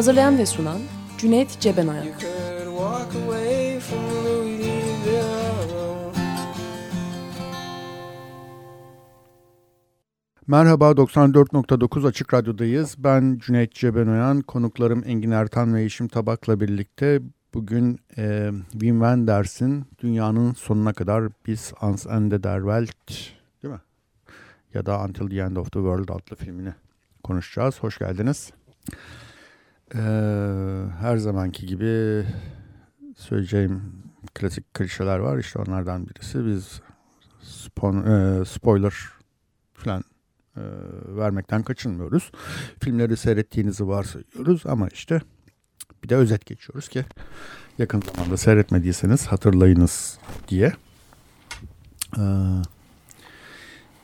Hazırlayan ve sunan Cüneyt Cebenayak. Merhaba 94.9 Açık Radyo'dayız. Ben Cüneyt Cebenoyan, konuklarım Engin Ertan ve Yeşim Tabak'la birlikte bugün e, Wim Wenders'in Dünyanın Sonuna Kadar Biz Ans Ende der Welt değil mi? Ya da Until the End of the World adlı filmini konuşacağız. Hoş geldiniz. Ee, her zamanki gibi söyleyeceğim klasik klişeler var. İşte onlardan birisi biz spon, e, spoiler falan e, vermekten kaçınmıyoruz. Filmleri seyrettiğinizi varsayıyoruz ama işte bir de özet geçiyoruz ki yakın zamanda seyretmediyseniz hatırlayınız diye. Ee,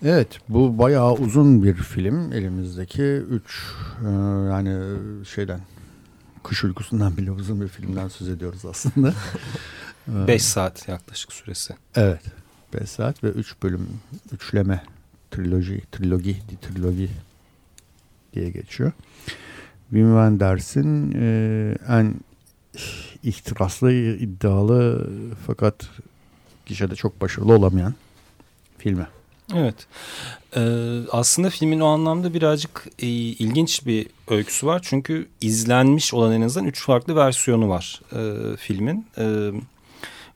evet bu bayağı uzun bir film elimizdeki üç e, yani şeyden Kuş uykusundan bile uzun bir filmden söz ediyoruz aslında. 5 saat yaklaşık süresi. Evet. 5 saat ve 3 bölüm üçleme triloji, trilogi, trilogi diye geçiyor. Wim Wenders'in e, en ihtiraslı, iddialı fakat gişede çok başarılı olamayan filmi. Evet. Ee, aslında filmin o anlamda birazcık e, ilginç bir öyküsü var. Çünkü izlenmiş olan en azından üç farklı versiyonu var e, filmin. E,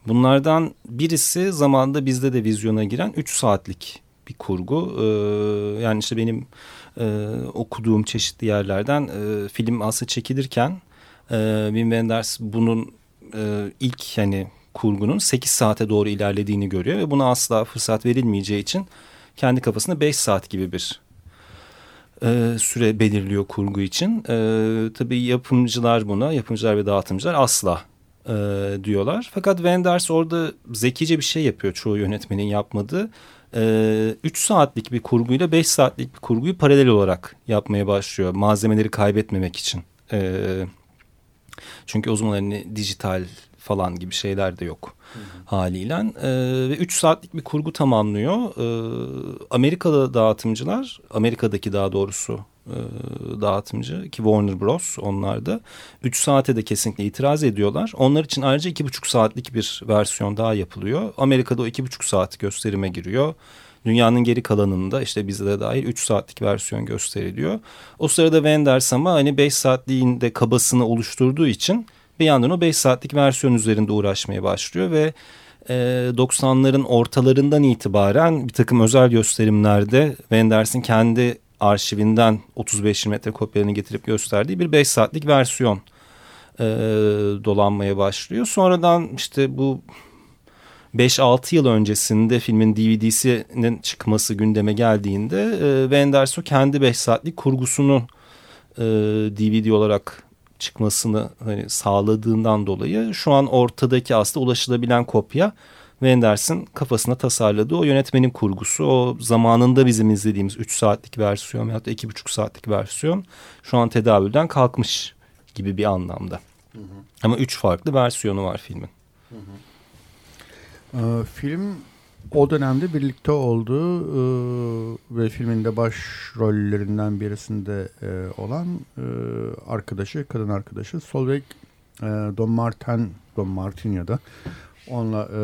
bunlardan birisi zamanda bizde de vizyona giren üç saatlik bir kurgu. E, yani işte benim e, okuduğum çeşitli yerlerden e, film aslında çekilirken e, Wim Wenders bunun e, ilk hani kurgunun 8 saate doğru ilerlediğini görüyor ve buna asla fırsat verilmeyeceği için kendi kafasında 5 saat gibi bir e, süre belirliyor kurgu için. E, tabii yapımcılar buna, yapımcılar ve dağıtımcılar asla e, diyorlar. Fakat Wenders orada zekice bir şey yapıyor çoğu yönetmenin yapmadığı. 3 e, saatlik bir kurguyla 5 saatlik bir kurguyu paralel olarak yapmaya başlıyor. Malzemeleri kaybetmemek için. E, çünkü o zaman hani dijital falan gibi şeyler de yok hı hı. haliyle. E, ve 3 saatlik bir kurgu tamamlıyor. E, Amerika'da dağıtımcılar, Amerika'daki daha doğrusu e, dağıtımcı ki Warner Bros. onlar da 3 saate de kesinlikle itiraz ediyorlar. Onlar için ayrıca 2,5 saatlik bir versiyon daha yapılıyor. Amerika'da o 2,5 saat gösterime giriyor. Dünyanın geri kalanında işte bizde de dahil 3 saatlik versiyon gösteriliyor. O sırada Wenders ama hani 5 saatliğin de kabasını oluşturduğu için bir yandan o 5 saatlik versiyon üzerinde uğraşmaya başlıyor ve e, 90'ların ortalarından itibaren bir takım özel gösterimlerde Wenders'in kendi arşivinden 35 metre kopyalarını getirip gösterdiği bir 5 saatlik versiyon e, dolanmaya başlıyor. Sonradan işte bu 5-6 yıl öncesinde filmin DVD'sinin çıkması gündeme geldiğinde e, Wenders o kendi 5 saatlik kurgusunu e, DVD olarak çıkmasını hani sağladığından dolayı şu an ortadaki aslında ulaşılabilen kopya Wenders'in kafasına tasarladığı o yönetmenin kurgusu. O zamanında bizim izlediğimiz 3 saatlik versiyon veyahut da 2,5 saatlik versiyon şu an tedavülden kalkmış gibi bir anlamda. Hı hı. Ama 3 farklı versiyonu var filmin. Hı hı. Ee, film o dönemde birlikte olduğu e, ve filminde baş rollerinden birisinde e, olan e, arkadaşı, kadın arkadaşı Solveig e, Don Martin, Don Martin ya da onunla e,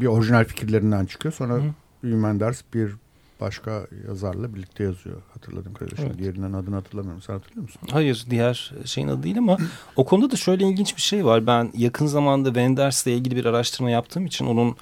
bir orijinal fikirlerinden çıkıyor. Sonra Wim Wenders bir başka yazarla birlikte yazıyor. Hatırladım kadarıyla. Evet. Diğerinden adını hatırlamıyorum. Sen hatırlıyor musun? Hayır. Diğer şeyin adı değil ama o konuda da şöyle ilginç bir şey var. Ben yakın zamanda Wenders'le ilgili bir araştırma yaptığım için onun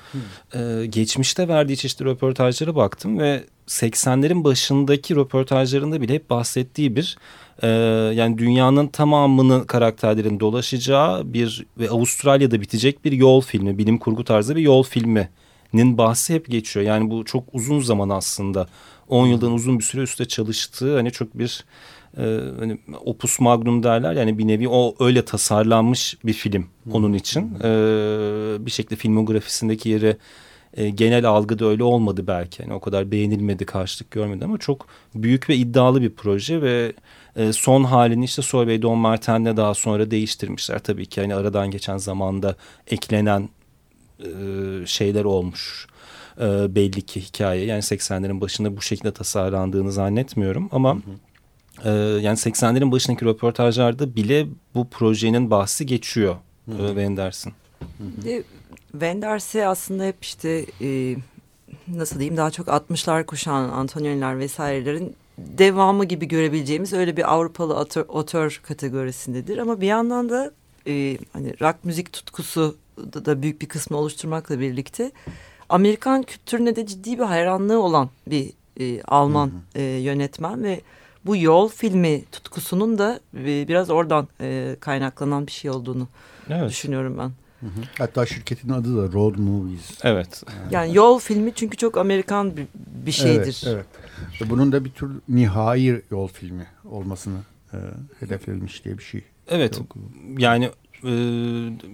e, geçmişte verdiği çeşitli röportajlara baktım ve 80'lerin başındaki röportajlarında bile hep bahsettiği bir e, yani dünyanın tamamını karakterlerin dolaşacağı bir ve Avustralya'da bitecek bir yol filmi, bilim kurgu tarzı bir yol filmi nin bahsi hep geçiyor. Yani bu çok uzun zaman aslında. 10 yıldan uzun bir süre üstte çalıştığı hani çok bir e, hani opus magnum derler yani bir nevi o öyle tasarlanmış bir film onun için. E, bir şekilde filmografisindeki yeri e, genel algıda öyle olmadı belki. Yani o kadar beğenilmedi, karşılık görmedi ama çok büyük ve iddialı bir proje ve e, son halini işte Solveig Don Martin'le daha sonra değiştirmişler. Tabii ki hani aradan geçen zamanda eklenen şeyler olmuş. E, belli ki hikaye yani 80'lerin başında bu şekilde tasarlandığını zannetmiyorum ama hı hı. E, yani 80'lerin başındaki röportajlarda bile bu projenin bahsi geçiyor hı hı. E, Wenders'ın. Wenders'e aslında hep işte e, nasıl diyeyim daha çok 60'lar kuşağın Antonioni'ler vesairelerin devamı gibi görebileceğimiz öyle bir Avrupalı otör, otör kategorisindedir. Ama bir yandan da e, hani rock müzik tutkusu da, da büyük bir kısmı oluşturmakla birlikte Amerikan kültürüne de ciddi bir hayranlığı olan bir e, Alman E, yönetmen ve bu yol filmi tutkusunun da e, biraz oradan e, kaynaklanan bir şey olduğunu evet. düşünüyorum ben. Hı hı. Hatta şirketin adı da Road Movies. Evet. Yani, yani yol filmi çünkü çok Amerikan bir, bir şeydir. Evet, evet. Bunun da bir tür nihai yol filmi olmasını e, hedeflenmiş diye bir şey. Evet. Yok. Yani e,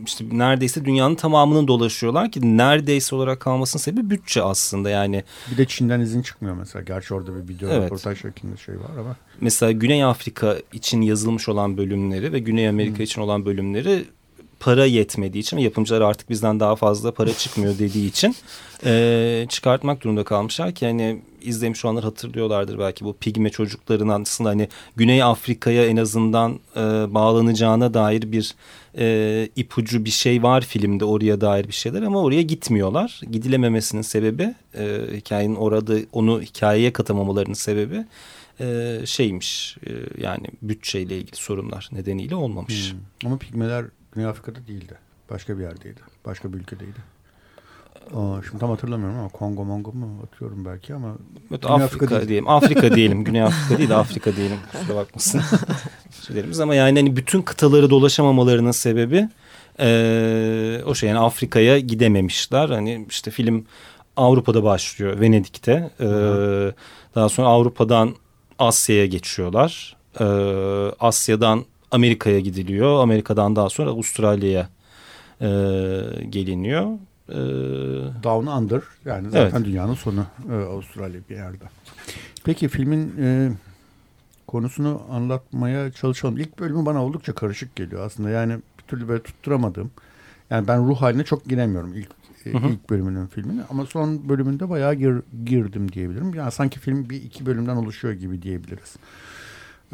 işte neredeyse dünyanın tamamını dolaşıyorlar ki neredeyse olarak kalmasının sebebi bütçe aslında yani. Bir de Çin'den izin çıkmıyor mesela. Gerçi orada bir video evet. röportaj şeklinde şey var ama. Mesela Güney Afrika için yazılmış olan bölümleri ve Güney Amerika hmm. için olan bölümleri para yetmediği için yapımcılar artık bizden daha fazla para çıkmıyor dediği için e, çıkartmak durumunda kalmışlar ki hani izlemiş olanlar hatırlıyorlardır belki bu pigme çocukların aslında hani Güney Afrika'ya en azından e, bağlanacağına dair bir e, ipucu bir şey var filmde oraya dair bir şeyler ama oraya gitmiyorlar. Gidilememesinin sebebi e, hikayenin orada onu hikayeye katamamalarının sebebi e, şeymiş e, yani bütçeyle ilgili sorunlar nedeniyle olmamış. Hmm. Ama pigmeler Güney Afrika'da değildi. Başka bir yerdeydi. Başka bir ülkedeydi. Aa, şimdi tam hatırlamıyorum ama Kongo Mongo mu atıyorum belki ama evet, Güney Afrika, Afrika diyelim. Afrika diyelim. Güney Afrika değil de Afrika diyelim. Kusura bakmasın. Söylerimiz ama yani hani bütün kıtaları dolaşamamalarının sebebi e, o şey yani Afrika'ya gidememişler. Hani işte film Avrupa'da başlıyor Venedik'te. E, daha sonra Avrupa'dan Asya'ya geçiyorlar. E, Asya'dan Amerika'ya gidiliyor. Amerika'dan daha sonra Avustralya'ya e, geliniyor. E, Down Under yani zaten evet. dünyanın sonu e, Avustralya bir yerde. Peki filmin e, konusunu anlatmaya çalışalım. İlk bölümü bana oldukça karışık geliyor aslında. Yani bir türlü böyle tutturamadım. Yani ben ruh haline çok giremiyorum ilk e, hı hı. ilk bölümünün filmini ama son bölümünde bayağı gir, girdim diyebilirim. Yani sanki film bir iki bölümden oluşuyor gibi diyebiliriz.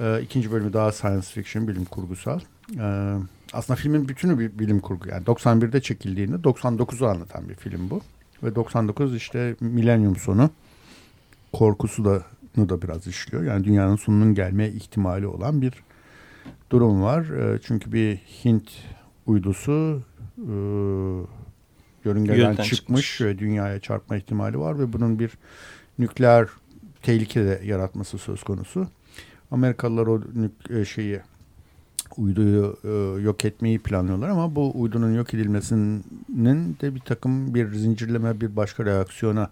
Ee, ikinci bölümü daha science fiction, bilim kurgusal. Ee, aslında filmin bütünü bir bilim kurgu. Yani 91'de çekildiğinde 99'u anlatan bir film bu. Ve 99 işte milenyum sonu korkusu da da biraz işliyor. Yani dünyanın sonunun gelme ihtimali olan bir durum var. Ee, çünkü bir Hint uydusu e, yörüngeden çıkmış, çıkmış ve dünyaya çarpma ihtimali var ve bunun bir nükleer tehlike de yaratması söz konusu. Amerikalılar o e, şeyi uyduyu e, yok etmeyi planlıyorlar ama bu uydunun yok edilmesinin de bir takım bir zincirleme bir başka reaksiyona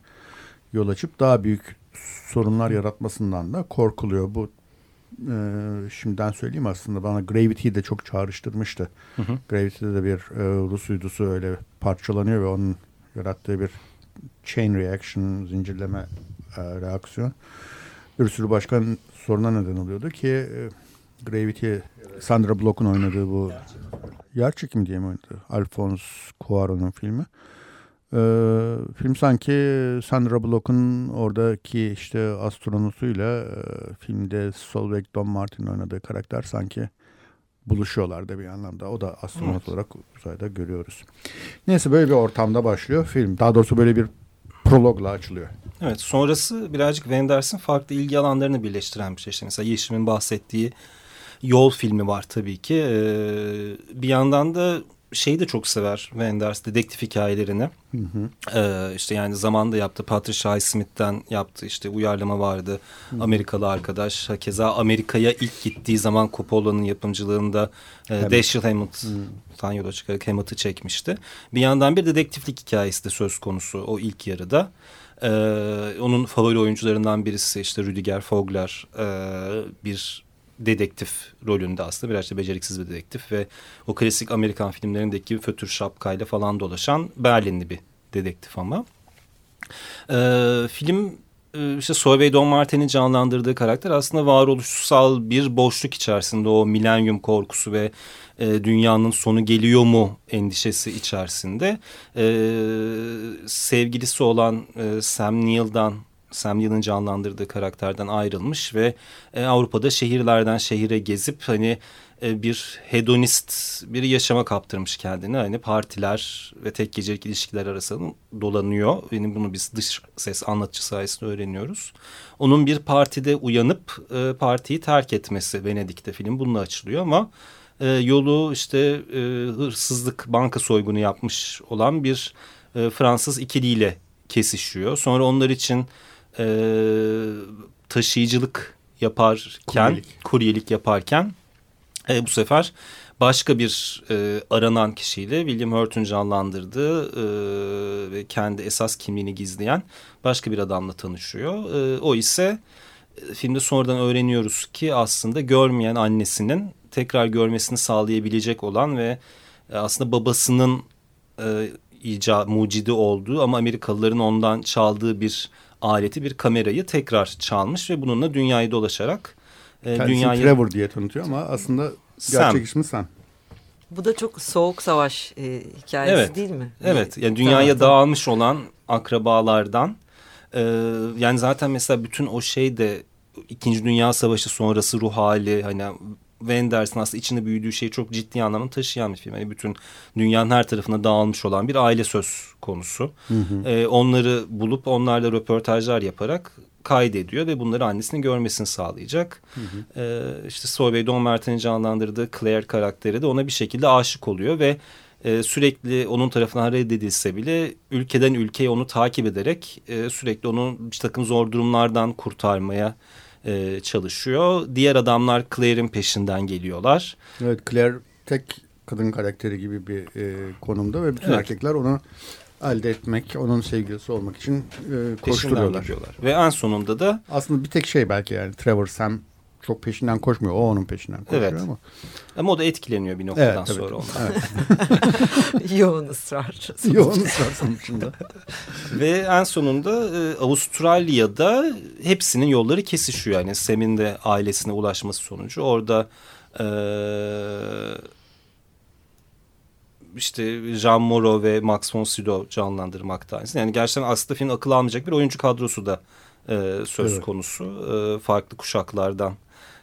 yol açıp daha büyük sorunlar yaratmasından da korkuluyor. Bu e, şimdiden söyleyeyim aslında bana Gravity'yi de çok çağrıştırmıştı. Hı hı. Gravity'de de bir e, Rus uydusu öyle parçalanıyor ve onun yarattığı bir chain reaction zincirleme e, reaksiyon bir sürü başka soruna neden oluyordu ki e, Gravity Sandra Bullock'un oynadığı bu yer çekim diye mi oynadı? Alphonse Cuarón'un filmi. Ee, film sanki Sandra Bullock'un oradaki işte astronotuyla e, filmde Solveig Don Martin oynadığı karakter sanki buluşuyorlar da bir anlamda. O da astronot evet. olarak uzayda görüyoruz. Neyse böyle bir ortamda başlıyor film. Daha doğrusu böyle bir prologla açılıyor. Evet sonrası birazcık Wenders'ın farklı ilgi alanlarını birleştiren bir şey. İşte mesela Yeşim'in bahsettiği Yol filmi var tabii ki. Ee, bir yandan da şeyi de çok sever Wenders dedektif hikayelerini. Hı hı. Ee, işte yani zamanda yaptı Patricia Highsmith'ten yaptı işte uyarlama vardı. Hı. Amerikalı arkadaş. Keza Amerika'ya ilk gittiği zaman Coppola'nın yapımcılığında e, Dashiell Hammett'tan yola çıkarak Hammett'ı çekmişti. Bir yandan bir dedektiflik hikayesi de söz konusu o ilk yarıda. Ee, onun favori oyuncularından birisi işte Rüdiger Fogler e, bir dedektif rolünde aslında biraz da beceriksiz bir dedektif ve o klasik Amerikan filmlerindeki fötür şapkayla falan dolaşan Berlinli bir dedektif ama. Ee, film e, işte Solveig Don Martin'in canlandırdığı karakter aslında varoluşsal bir boşluk içerisinde o milenyum korkusu ve e, dünyanın sonu geliyor mu endişesi içerisinde e, sevgilisi olan e, Sam Neill'dan Sam Neill'in canlandırdığı karakterden ayrılmış ve e, Avrupa'da şehirlerden şehire gezip hani e, bir hedonist bir yaşama kaptırmış kendini. Hani partiler ve tek gecelik ilişkiler arasında dolanıyor. Yani bunu biz dış ses anlatıcı sayesinde öğreniyoruz. Onun bir partide uyanıp e, partiyi terk etmesi Venedik'te film bununla açılıyor ama e, yolu işte e, hırsızlık banka soygunu yapmış olan bir e, Fransız ikiliyle kesişiyor. Sonra onlar için e, taşıyıcılık yaparken, kuryelik, kuryelik yaparken e, bu sefer başka bir e, aranan kişiyle William Hurt'un canlandırdığı e, ve kendi esas kimliğini gizleyen başka bir adamla tanışıyor. E, o ise e, filmde sonradan öğreniyoruz ki aslında görmeyen annesinin tekrar görmesini sağlayabilecek olan ve e, aslında babasının e, ica, mucidi olduğu ama Amerikalıların ondan çaldığı bir aleti bir kamerayı tekrar çalmış ve bununla dünyayı dolaşarak e, dünyayı Trevor diye tanıtıyor ama aslında gerçek Sam. ismi Sam. Bu da çok soğuk savaş e, hikayesi evet. değil mi? Evet. Yani dünyaya dağılmış olan akrabalardan e, yani zaten mesela bütün o şey de İkinci Dünya Savaşı sonrası ruh hali hani Wenders'ın aslında içinde büyüdüğü şeyi çok ciddi anlamda taşıyan bir film. Yani bütün dünyanın her tarafına dağılmış olan bir aile söz konusu. Hı hı. Ee, onları bulup onlarla röportajlar yaparak kaydediyor ve bunları annesinin görmesini sağlayacak. Hı hı. Ee, işte Solveig Don Martin'in canlandırdığı Claire karakteri de ona bir şekilde aşık oluyor ve e, sürekli onun tarafından reddedilse bile ülkeden ülkeye onu takip ederek e, sürekli onu bir takım zor durumlardan kurtarmaya e, çalışıyor. Diğer adamlar Claire'in peşinden geliyorlar. Evet Claire tek kadın karakteri gibi bir e, konumda ve bütün evet. erkekler onu elde etmek, onun sevgilisi olmak için e, koşturuyorlar. Ve en sonunda da... Aslında bir tek şey belki yani Trevor Sam çok peşinden koşmuyor. O onun peşinden koşuyor evet. ama. Ama o da etkileniyor bir noktadan evet, sonra ondan. Evet. Yoğun ısrar. Yoğun ısrar sonucunda. Ve en sonunda e, Avustralya'da hepsinin yolları kesişiyor. Yani Sam'in de ailesine ulaşması sonucu. Orada e, işte Jean Moreau ve Max von Sydow canlandırmakta. Yani gerçekten aslında film akıl almayacak bir oyuncu kadrosu da e, söz evet. konusu. E, farklı kuşaklardan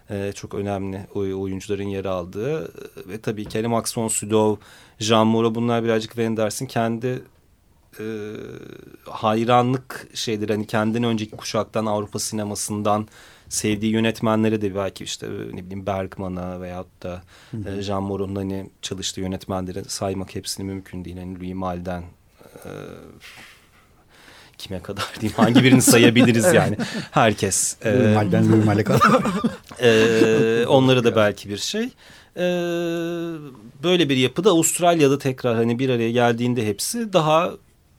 e, çok önemli oyuncuların yer aldığı ve tabii ki hani Max von Sydow, Jean Moreau bunlar birazcık Wenders'in kendi e, hayranlık şeydir. Hani kendini önceki kuşaktan Avrupa sinemasından sevdiği yönetmenlere de belki işte ne bileyim Bergman'a veyahut da e, Jean Moreau'nun hani çalıştığı yönetmenlere saymak hepsini mümkün değil. Hani Louis Malle'den e, kime kadar diyeyim hangi birini sayabiliriz yani herkes. Normalden ee, normale kadar. e, onları da belki bir şey. E, böyle bir yapıda Avustralya'da tekrar hani bir araya geldiğinde hepsi daha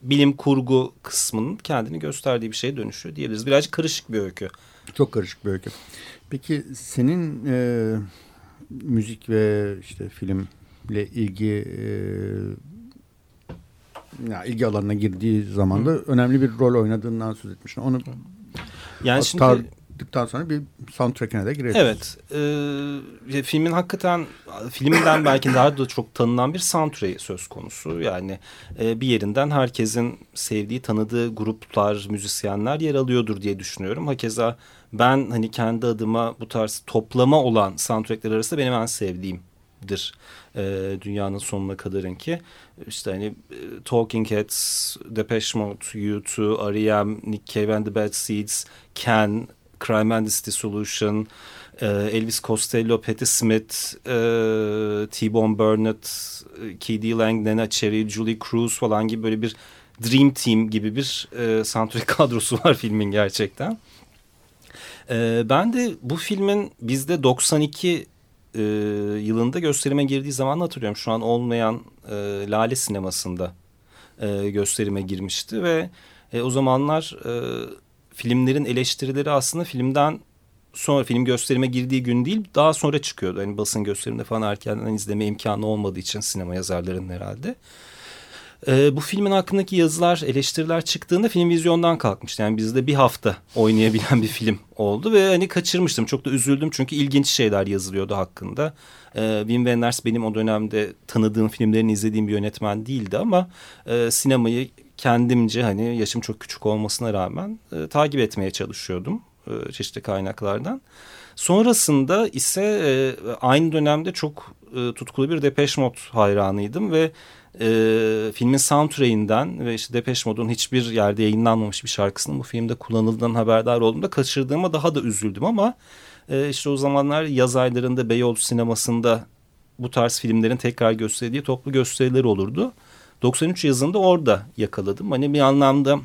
bilim kurgu kısmının kendini gösterdiği bir şeye dönüşüyor diyebiliriz. Birazcık karışık bir öykü. Çok karışık bir öykü. Peki senin e, müzik ve işte filmle ilgi e, yani ilgi alanına girdiği zaman da önemli bir rol oynadığından söz etmiştin. Onu yani aktardıktan sonra bir soundtrack'ine de girelim. Evet. E, filmin hakikaten filminden belki daha da çok tanınan bir soundtrack söz konusu. Yani e, bir yerinden herkesin sevdiği, tanıdığı gruplar, müzisyenler yer alıyordur diye düşünüyorum. Hakeza ben hani kendi adıma bu tarz toplama olan soundtrackler arasında benim en sevdiğimdir e, dünyanın sonuna kadarın ki işte hani e, Talking Heads, Depeche Mode, U2, R.E.M., Nick Cave and the Bad Seeds, Ken, Crime and Dissolution, e, Elvis Costello, Patti Smith, e, T-Bone Burnett, K.D. Lang, Nena Cherry, Julie Cruz falan gibi böyle bir Dream Team gibi bir e, soundtrack kadrosu var filmin gerçekten. E, ben de bu filmin bizde 92 e, yılında gösterime girdiği zaman hatırlıyorum. Şu an olmayan e, Lale sinemasında e, gösterime girmişti ve e, o zamanlar e, filmlerin eleştirileri aslında filmden sonra film gösterime girdiği gün değil daha sonra çıkıyordu. Yani basın gösteriminde falan erkenden izleme imkanı olmadığı için sinema yazarlarının herhalde. Bu filmin hakkındaki yazılar, eleştiriler çıktığında film vizyondan kalkmıştı. Yani bizde bir hafta oynayabilen bir film oldu ve hani kaçırmıştım. Çok da üzüldüm çünkü ilginç şeyler yazılıyordu hakkında. E, Wim Wenders benim o dönemde tanıdığım filmlerini izlediğim bir yönetmen değildi ama e, sinemayı kendimce hani yaşım çok küçük olmasına rağmen e, takip etmeye çalışıyordum e, çeşitli kaynaklardan. Sonrasında ise e, aynı dönemde çok e, tutkulu bir Depeche Mode hayranıydım ve e, filmin soundtrack'inden ve işte Depeche Mode'un hiçbir yerde yayınlanmamış bir şarkısının bu filmde kullanıldığından haberdar olduğumda kaçırdığıma daha da üzüldüm ama e, işte o zamanlar yaz aylarında Beyoğlu sinemasında bu tarz filmlerin tekrar gösterildiği toplu gösterileri olurdu. 93 yazında orada yakaladım. Hani bir anlamda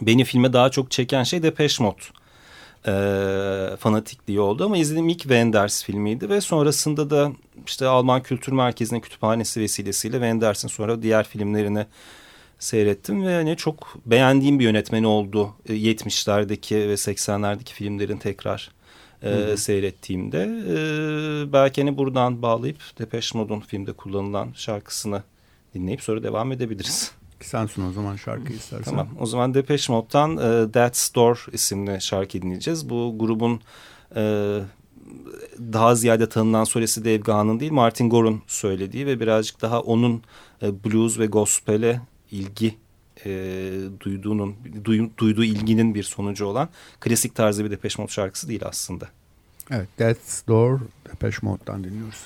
beni filme daha çok çeken şey Depeche Mode e, fanatikliği oldu ama izlediğim ilk Wenders filmiydi ve sonrasında da işte Alman Kültür Merkezi'nin kütüphanesi vesilesiyle Wenders'in sonra diğer filmlerini seyrettim ve hani çok beğendiğim bir yönetmeni oldu 70'lerdeki ve 80'lerdeki filmlerin tekrar e, seyrettiğimde. E, belki hani buradan bağlayıp Depeche Mode'un filmde kullanılan şarkısını dinleyip sonra devam edebiliriz. Sensin o zaman şarkı istersen. Tamam o zaman Depeche Mode'dan e, That's Door isimli şarkı dinleyeceğiz. Bu grubun e, daha ziyade tanınan solesi Dave Gahan'ın değil Martin Gore'un söylediği ve birazcık daha onun e, blues ve gospel'e ilgi e, duyduğunun duy, duyduğu ilginin bir sonucu olan klasik tarzı bir Depeche Mode şarkısı değil aslında. Evet That's Door Depeche Mode'dan dinliyoruz.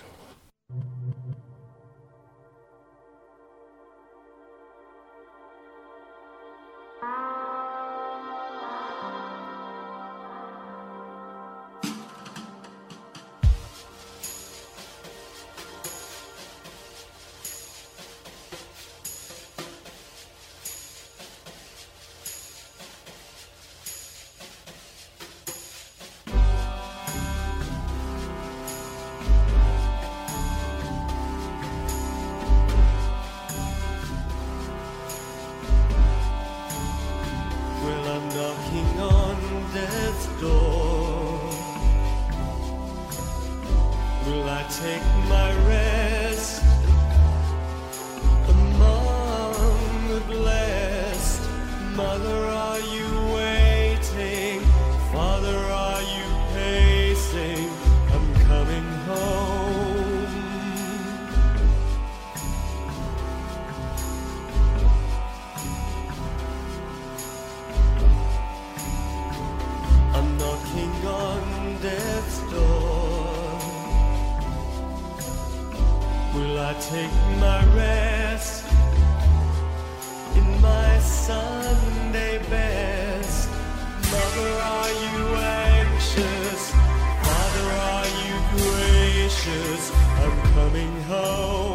I take my rest in my Sunday best. Mother, are you anxious? Father, are you gracious? I'm coming home.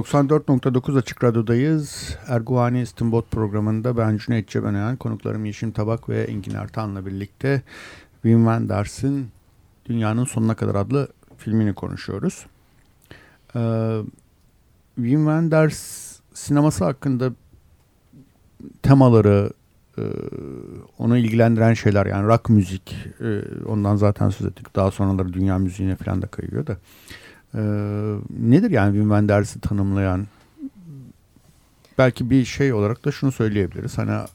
94.9 Açık Radyo'dayız. Erguvani İstinbot programında ben Cüneyt Cebenayan, konuklarım Yeşim Tabak ve Engin Ertan'la birlikte Wim Wenders'in Dünyanın Sonuna Kadar adlı filmini konuşuyoruz. Ee, Wim Wenders sineması hakkında temaları, e, onu ilgilendiren şeyler yani rock müzik, e, ondan zaten söz ettik. Daha sonraları dünya müziğine falan da kayıyor da. Ee, nedir yani Wim Wenders'i tanımlayan? Belki bir şey olarak da şunu söyleyebiliriz. Hani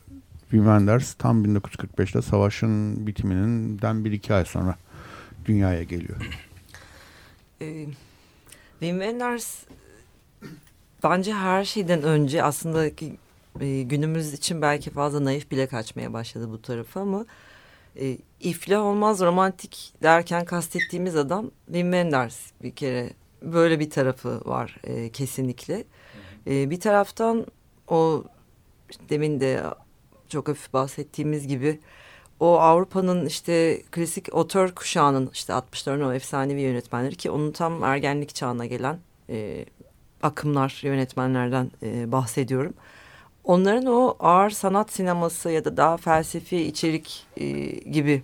Wim Wenders tam 1945'te savaşın bitiminden bir iki ay sonra dünyaya geliyor. Ee, Wim Wenders bence her şeyden önce aslında e, günümüz için belki fazla naif bile kaçmaya başladı bu tarafı ama e, iflah olmaz romantik derken kastettiğimiz adam Wim Wenders bir kere böyle bir tarafı var e, kesinlikle. E, bir taraftan o demin de çok hafif bahsettiğimiz gibi o Avrupa'nın işte klasik otör kuşağının işte 60'ların o efsanevi yönetmenleri ki onun tam ergenlik çağına gelen e, akımlar yönetmenlerden e, bahsediyorum. Onların o ağır sanat sineması ya da daha felsefi içerik e, gibi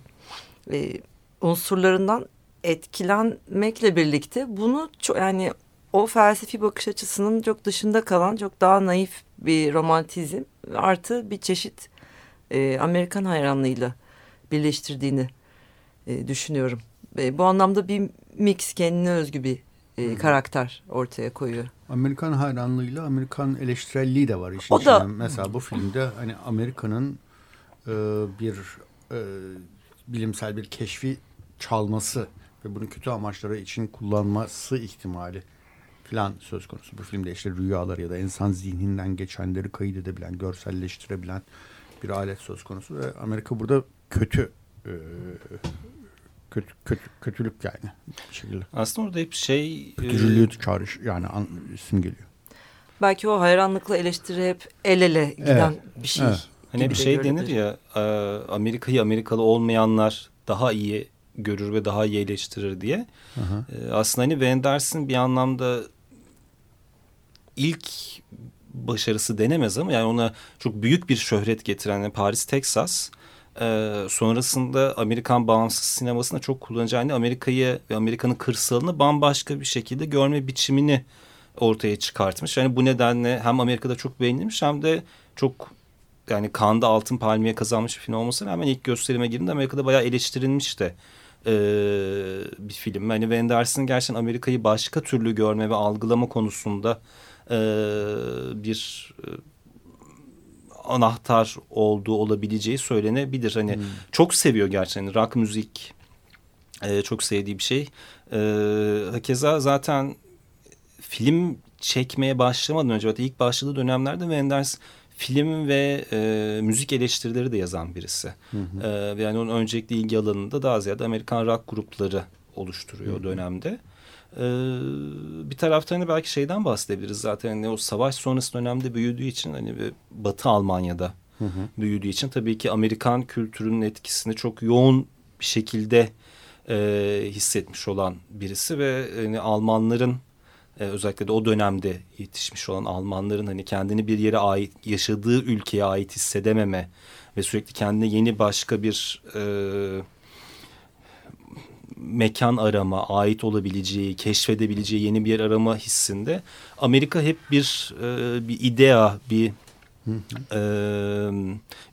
e, unsurlarından etkilenmekle birlikte bunu çok yani o felsefi bakış açısının çok dışında kalan çok daha naif bir romantizm artı bir çeşit e, Amerikan hayranlığıyla birleştirdiğini e, düşünüyorum. E, bu anlamda bir mix kendine özgü bir e, karakter ortaya koyuyor. Amerikan hayranlığıyla Amerikan eleştirelliği de var işin o içinde. Da... Mesela bu filmde hani Amerika'nın e, bir e, bilimsel bir keşfi çalması ve bunu kötü amaçları için kullanması ihtimali falan söz konusu. Bu filmde işte rüyalar ya da insan zihninden geçenleri kaydedebilen, görselleştirebilen bir alet söz konusu ve Amerika burada kötü e, kötü, kötü kötülük yani bir şekilde. Aslında orada hep şey kötücülüğü e, çağrış yani an, isim geliyor. Belki o hayranlıkla eleştiri hep el ele giden evet. bir şey. Evet. Hani bir şey denir ya Amerika'yı Amerikalı olmayanlar daha iyi görür ve daha iyi eleştirir diye. Hı hı. E, aslında hani Wenders'in bir anlamda ilk başarısı denemez ama yani ona çok büyük bir şöhret getiren Paris, Texas e, sonrasında Amerikan bağımsız sinemasında çok kullanacağını Amerika'yı ve Amerika'nın kırsalını bambaşka bir şekilde görme biçimini ortaya çıkartmış. Yani bu nedenle hem Amerika'da çok beğenilmiş hem de çok yani Kanda Altın Palmiye kazanmış bir film olmasına rağmen ilk gösterime girdiğinde Amerika'da bayağı eleştirilmiş de e, bir film. Yani Wenders'in gerçekten Amerika'yı başka türlü görme ve algılama konusunda e, bir anahtar olduğu olabileceği söylenebilir. Hani hmm. çok seviyor gerçekten rock müzik e, çok sevdiği bir şey. E, keza zaten film çekmeye başlamadan önce ilk başladığı dönemlerde Wenders film ve e, müzik eleştirileri de yazan birisi. Hı hı. E, yani onun öncelikli ilgi alanında daha ziyade Amerikan rock grupları oluşturuyor hı dönemde. E, bir taraftan hani belki şeyden bahsedebiliriz zaten hani o savaş sonrası dönemde büyüdüğü için hani Batı Almanya'da hı hı. büyüdüğü için tabii ki Amerikan kültürünün etkisini çok yoğun bir şekilde e, hissetmiş olan birisi ve hani Almanların e, özellikle de o dönemde yetişmiş olan Almanların hani kendini bir yere ait yaşadığı ülkeye ait hissedememe ve sürekli kendine yeni başka bir e, mekan arama, ait olabileceği, keşfedebileceği yeni bir yer arama hissinde Amerika hep bir e, bir idea, bir e,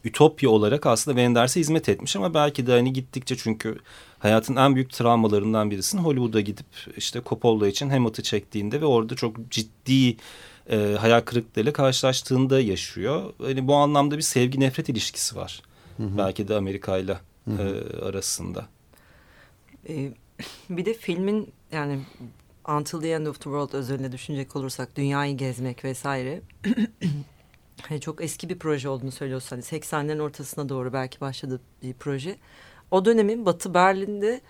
ütopya olarak aslında Wenders'e hizmet etmiş ama belki de hani gittikçe çünkü hayatın en büyük travmalarından birisinin Hollywood'a gidip işte Coppola için Hamlet'ı çektiğinde ve orada çok ciddi e, hayal kırıklığıyla karşılaştığında yaşıyor. Hani bu anlamda bir sevgi nefret ilişkisi var. Hı hı. Belki de Amerika ile arasında. Ee, bir de filmin yani Until the End of the World özelinde düşünecek olursak dünyayı gezmek vesaire hani çok eski bir proje olduğunu söylüyorsanız hani 80'lerin ortasına doğru belki başladı bir proje. O dönemin Batı Berlin'de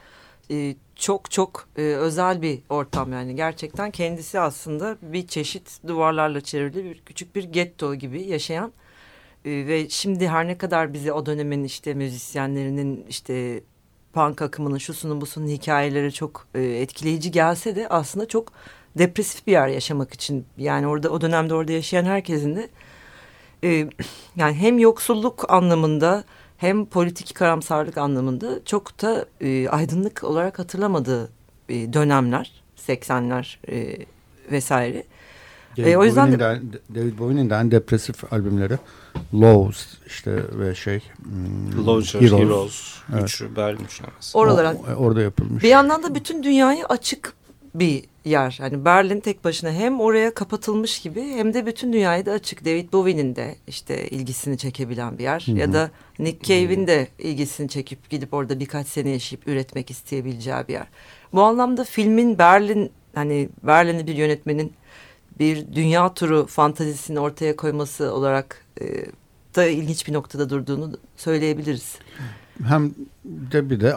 e, çok çok e, özel bir ortam yani gerçekten kendisi aslında bir çeşit duvarlarla çevrili bir küçük bir getto gibi yaşayan e, ve şimdi her ne kadar bize o dönemin işte müzisyenlerinin işte punk akımının şusunun busunun hikayeleri çok e, etkileyici gelse de aslında çok depresif bir yer yaşamak için. Yani orada o dönemde orada yaşayan herkesin de e, yani hem yoksulluk anlamında hem politik karamsarlık anlamında çok da e, aydınlık olarak hatırlamadığı e, dönemler 80'ler e, vesaire. David e, o yüzden de, David Bowie'nin de depresif albümleri Lows işte ve şey hmm, Lows, Heroes, Heroes evet. üçü Berlin üçlemesi. Oralara, o, orada yapılmış. Bir yandan da bütün dünyayı açık bir yer. Yani Berlin tek başına hem oraya kapatılmış gibi hem de bütün dünyayı da açık. David Bowie'nin de işte ilgisini çekebilen bir yer. Hı -hı. Ya da Nick Cave'in de ilgisini çekip gidip orada birkaç sene yaşayıp üretmek isteyebileceği bir yer. Bu anlamda filmin Berlin hani Berlin'li bir yönetmenin bir dünya turu fantazisini ortaya koyması olarak e, da ilginç bir noktada durduğunu söyleyebiliriz. Hem de bir de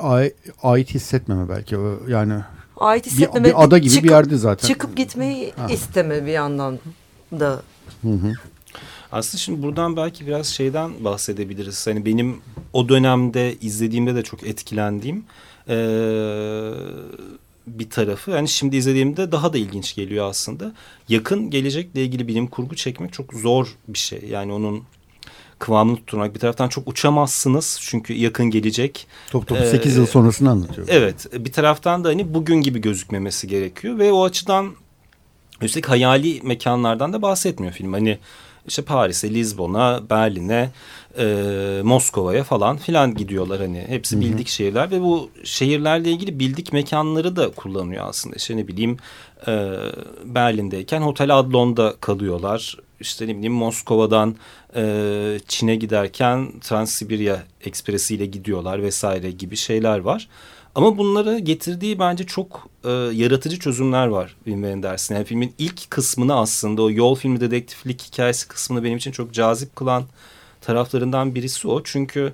ait hissetmeme belki yani ait hissetmeme. Bir, bir ada gibi çıkıp, bir yerde zaten. Çıkıp gitmeyi ha. isteme bir yandan da. Hı hı. Aslında şimdi buradan belki biraz şeyden bahsedebiliriz. Hani benim o dönemde izlediğimde de çok etkilendiğim ee, bir tarafı. Yani şimdi izlediğimde daha da ilginç geliyor aslında. Yakın gelecekle ilgili bilim kurgu çekmek çok zor bir şey. Yani onun kıvamını tutturmak. Bir taraftan çok uçamazsınız çünkü yakın gelecek. Top top ee, 8 yıl sonrasını anlatıyor. Evet bir taraftan da hani bugün gibi gözükmemesi gerekiyor ve o açıdan üstelik hayali mekanlardan da bahsetmiyor film. Hani işte Paris'e, Lizbon'a, Berlin'e, e, Moskova'ya falan filan gidiyorlar hani. Hepsi bildik Hı -hı. şehirler ve bu şehirlerle ilgili bildik mekanları da kullanıyor aslında. İşte ne bileyim e, Berlin'deyken Hotel Adlon'da kalıyorlar. İşte ne bileyim Moskova'dan e, Çin'e giderken Transsibirya Ekspresi ile gidiyorlar vesaire gibi şeyler var. Ama bunları getirdiği bence çok e, yaratıcı çözümler var Wim Wenders'in. Yani filmin ilk kısmını aslında o yol filmi dedektiflik hikayesi kısmını benim için çok cazip kılan taraflarından birisi o. Çünkü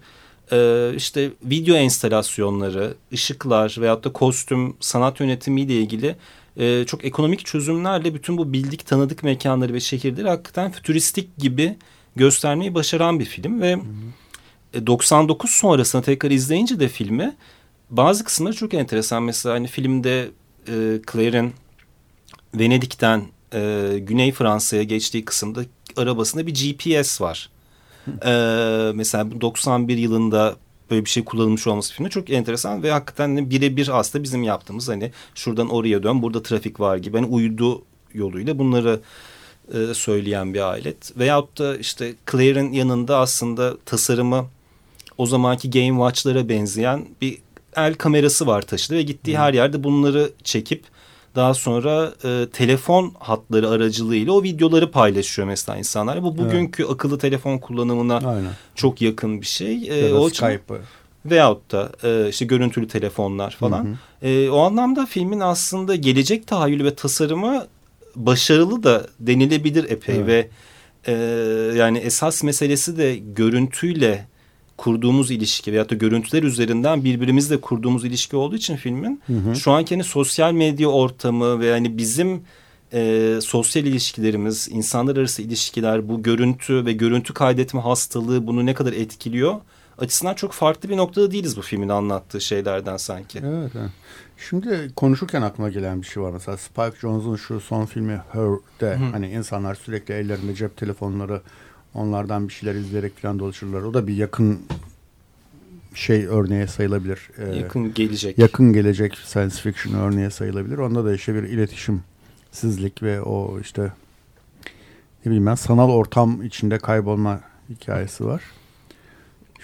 e, işte video enstalasyonları, ışıklar veyahut da kostüm, sanat yönetimiyle ilgili e, çok ekonomik çözümlerle bütün bu bildik tanıdık mekanları ve şehirleri hakikaten fütüristik gibi göstermeyi başaran bir film ve hı hı. 99 sonrasında tekrar izleyince de filmi bazı kısımları çok enteresan. Mesela hani filmde e, Claire'in Venedik'ten e, Güney Fransa'ya geçtiği kısımda arabasında bir GPS var. e, mesela 91 yılında böyle bir şey kullanılmış olması filmde çok enteresan ve hakikaten birebir aslında bizim yaptığımız hani şuradan oraya dön burada trafik var gibi hani uydu yoluyla bunları e, söyleyen bir alet. Veyahut da işte Claire'in yanında aslında tasarımı o zamanki Game Watch'lara benzeyen bir el kamerası var taşıdı ve gittiği hmm. her yerde bunları çekip daha sonra e, telefon hatları aracılığıyla o videoları paylaşıyor mesela insanlar. Bu bugünkü evet. akıllı telefon kullanımına Aynen. çok yakın bir şey. E, o Skype'ı. Veyahut da e, işte görüntülü telefonlar falan. Hı hı. E, o anlamda filmin aslında gelecek tahayyülü ve tasarımı başarılı da denilebilir epey evet. ve e, yani esas meselesi de görüntüyle kurduğumuz ilişki veyahut da görüntüler üzerinden birbirimizle kurduğumuz ilişki olduğu için filmin hı hı. şu anki hani sosyal medya ortamı ve yani bizim e, sosyal ilişkilerimiz, insanlar arası ilişkiler, bu görüntü ve görüntü kaydetme hastalığı bunu ne kadar etkiliyor açısından çok farklı bir noktada değiliz bu filmin anlattığı şeylerden sanki. Evet, evet. Şimdi konuşurken aklıma gelen bir şey var mesela Spike Jonze'un şu son filmi Her'de Hı. hani insanlar sürekli ellerinde cep telefonları Onlardan bir şeyler izleyerek falan dolaşırlar. O da bir yakın şey örneğe sayılabilir. Ee, yakın gelecek. Yakın gelecek science fiction örneğe sayılabilir. Onda da işte bir iletişimsizlik ve o işte ne bileyim ben sanal ortam içinde kaybolma hikayesi var.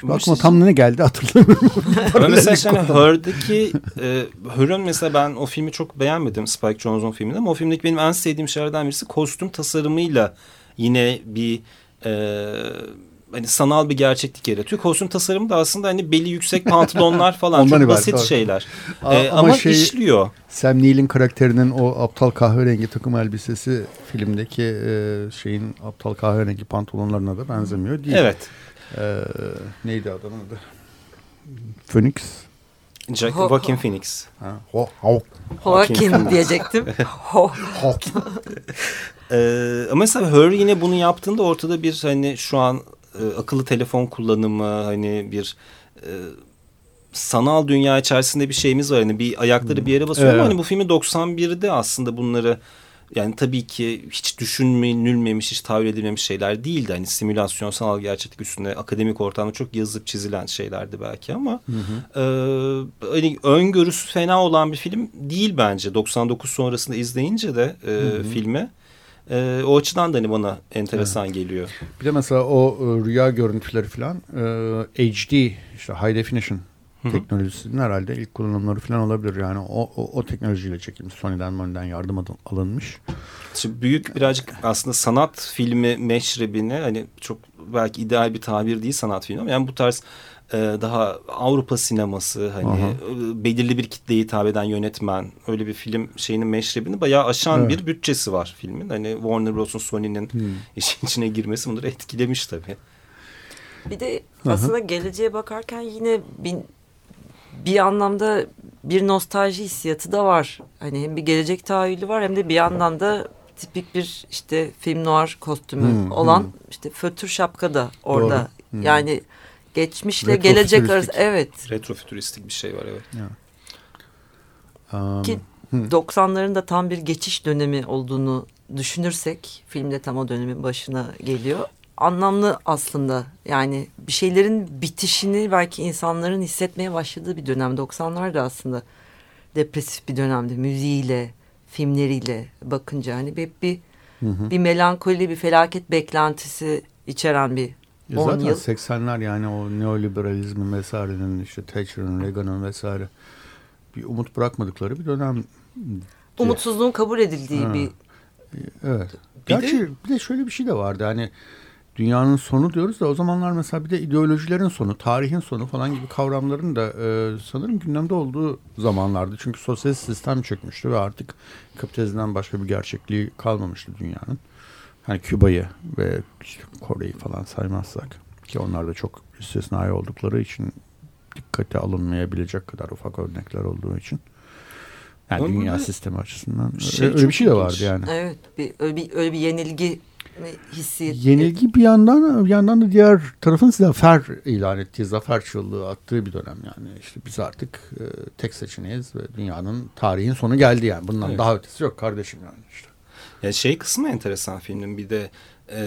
Şimdi aklıma tam ne geldi hatırlamıyorum. ben mesela yani Her'deki e, Her'ın mesela ben o filmi çok beğenmedim Spike Jonze'un filmini ama o filmdeki benim en sevdiğim şeylerden birisi kostüm tasarımıyla yine bir e, hani sanal bir gerçeklik yaratıyor. Kostüm tasarımı da aslında hani beli yüksek pantolonlar falan çok basit ibaret, şeyler. A, ee, ama, ama şey, işliyor. Sam Neill'in karakterinin o aptal kahverengi takım elbisesi filmdeki e, şeyin aptal kahverengi pantolonlarına da benzemiyor değil. Evet. Ee, neydi adamın adı? Phoenix. Jack ho, Joaquin Phoenix. Ha, ho, ho. Joaquin diyecektim. ho. Ee, ama mesela Her yine bunu yaptığında ortada bir hani şu an e, akıllı telefon kullanımı hani bir e, sanal dünya içerisinde bir şeyimiz var. Hani bir ayakları bir yere basıyor evet. ama hani bu filmi 91'de aslında bunları yani tabii ki hiç düşünülmemiş, hiç tahayyül edilmemiş şeyler değildi. Hani simülasyon, sanal gerçeklik üstüne akademik ortamda çok yazıp çizilen şeylerdi belki ama hı hı. E, hani öngörüsü fena olan bir film değil bence. 99 sonrasında izleyince de e, hı hı. filmi. E, o açıdan da hani bana enteresan evet. geliyor. Bir de mesela o e, rüya görüntüleri falan e, HD işte high definition teknolojisinin herhalde ilk kullanımları falan olabilir. Yani o, o, o teknolojiyle çekilmiş. Sony'den Sony'den yardım alınmış. Şimdi büyük birazcık aslında sanat filmi meşrebini hani çok belki ideal bir tabir değil sanat filmi ama yani bu tarz e, daha Avrupa sineması hani Aha. E, belirli bir kitleye hitap eden yönetmen öyle bir film şeyinin meşrebini bayağı aşan evet. bir bütçesi var filmin. Hani Warner Bros'un Sony'nin hmm. işin içine girmesi bunları etkilemiş tabii. Bir de aslında Aha. geleceğe bakarken yine bin, bir anlamda bir nostalji hissiyatı da var. Hani hem bir gelecek tahayyülü var hem de bir yandan da tipik bir işte film noir kostümü hmm, olan hmm. işte fötür şapka da orada. Hmm. Yani geçmişle gelecek arası evet. Retrofütüristik bir şey var evet. Yeah. Um, Ki hmm. 90'ların da tam bir geçiş dönemi olduğunu düşünürsek filmde tam o dönemin başına geliyor anlamlı aslında. Yani bir şeylerin bitişini belki insanların hissetmeye başladığı bir dönem. 90'lar da aslında depresif bir dönemdi. Müziğiyle, filmleriyle bakınca hani hep bir hı hı. bir melankoli, bir felaket beklentisi içeren bir 10 zaten yıl. 80'ler yani o neoliberalizmin vesairenin işte Thatcher'ın, Reagan'ın vesaire bir umut bırakmadıkları bir dönem. Umutsuzluğun kabul edildiği ha. bir Evet. Gerçi bir de, bir de şöyle bir şey de vardı. Hani dünyanın sonu diyoruz da o zamanlar mesela bir de ideolojilerin sonu, tarihin sonu falan gibi kavramların da e, sanırım gündemde olduğu zamanlardı. Çünkü sosyalist sistem çökmüştü ve artık kapitalizmden başka bir gerçekliği kalmamıştı dünyanın. Hani Küba'yı ve işte Kore'yi falan saymazsak ki onlar da çok istisnai oldukları için dikkate alınmayabilecek kadar ufak örnekler olduğu için. Yani Ama dünya sistemi açısından şey öyle bir şey de vardı yani. Evet, bir, öyle bir öyle bir yenilgi hissi. Yenilgi bir yandan bir yandan da diğer tarafın zafer ilan ettiği, zafer çığlığı attığı bir dönem yani. işte biz artık e, tek seçeneğiz ve dünyanın tarihin sonu geldi yani. Bundan evet. daha ötesi yok kardeşim yani işte. Ya şey kısmı enteresan filmin bir de e,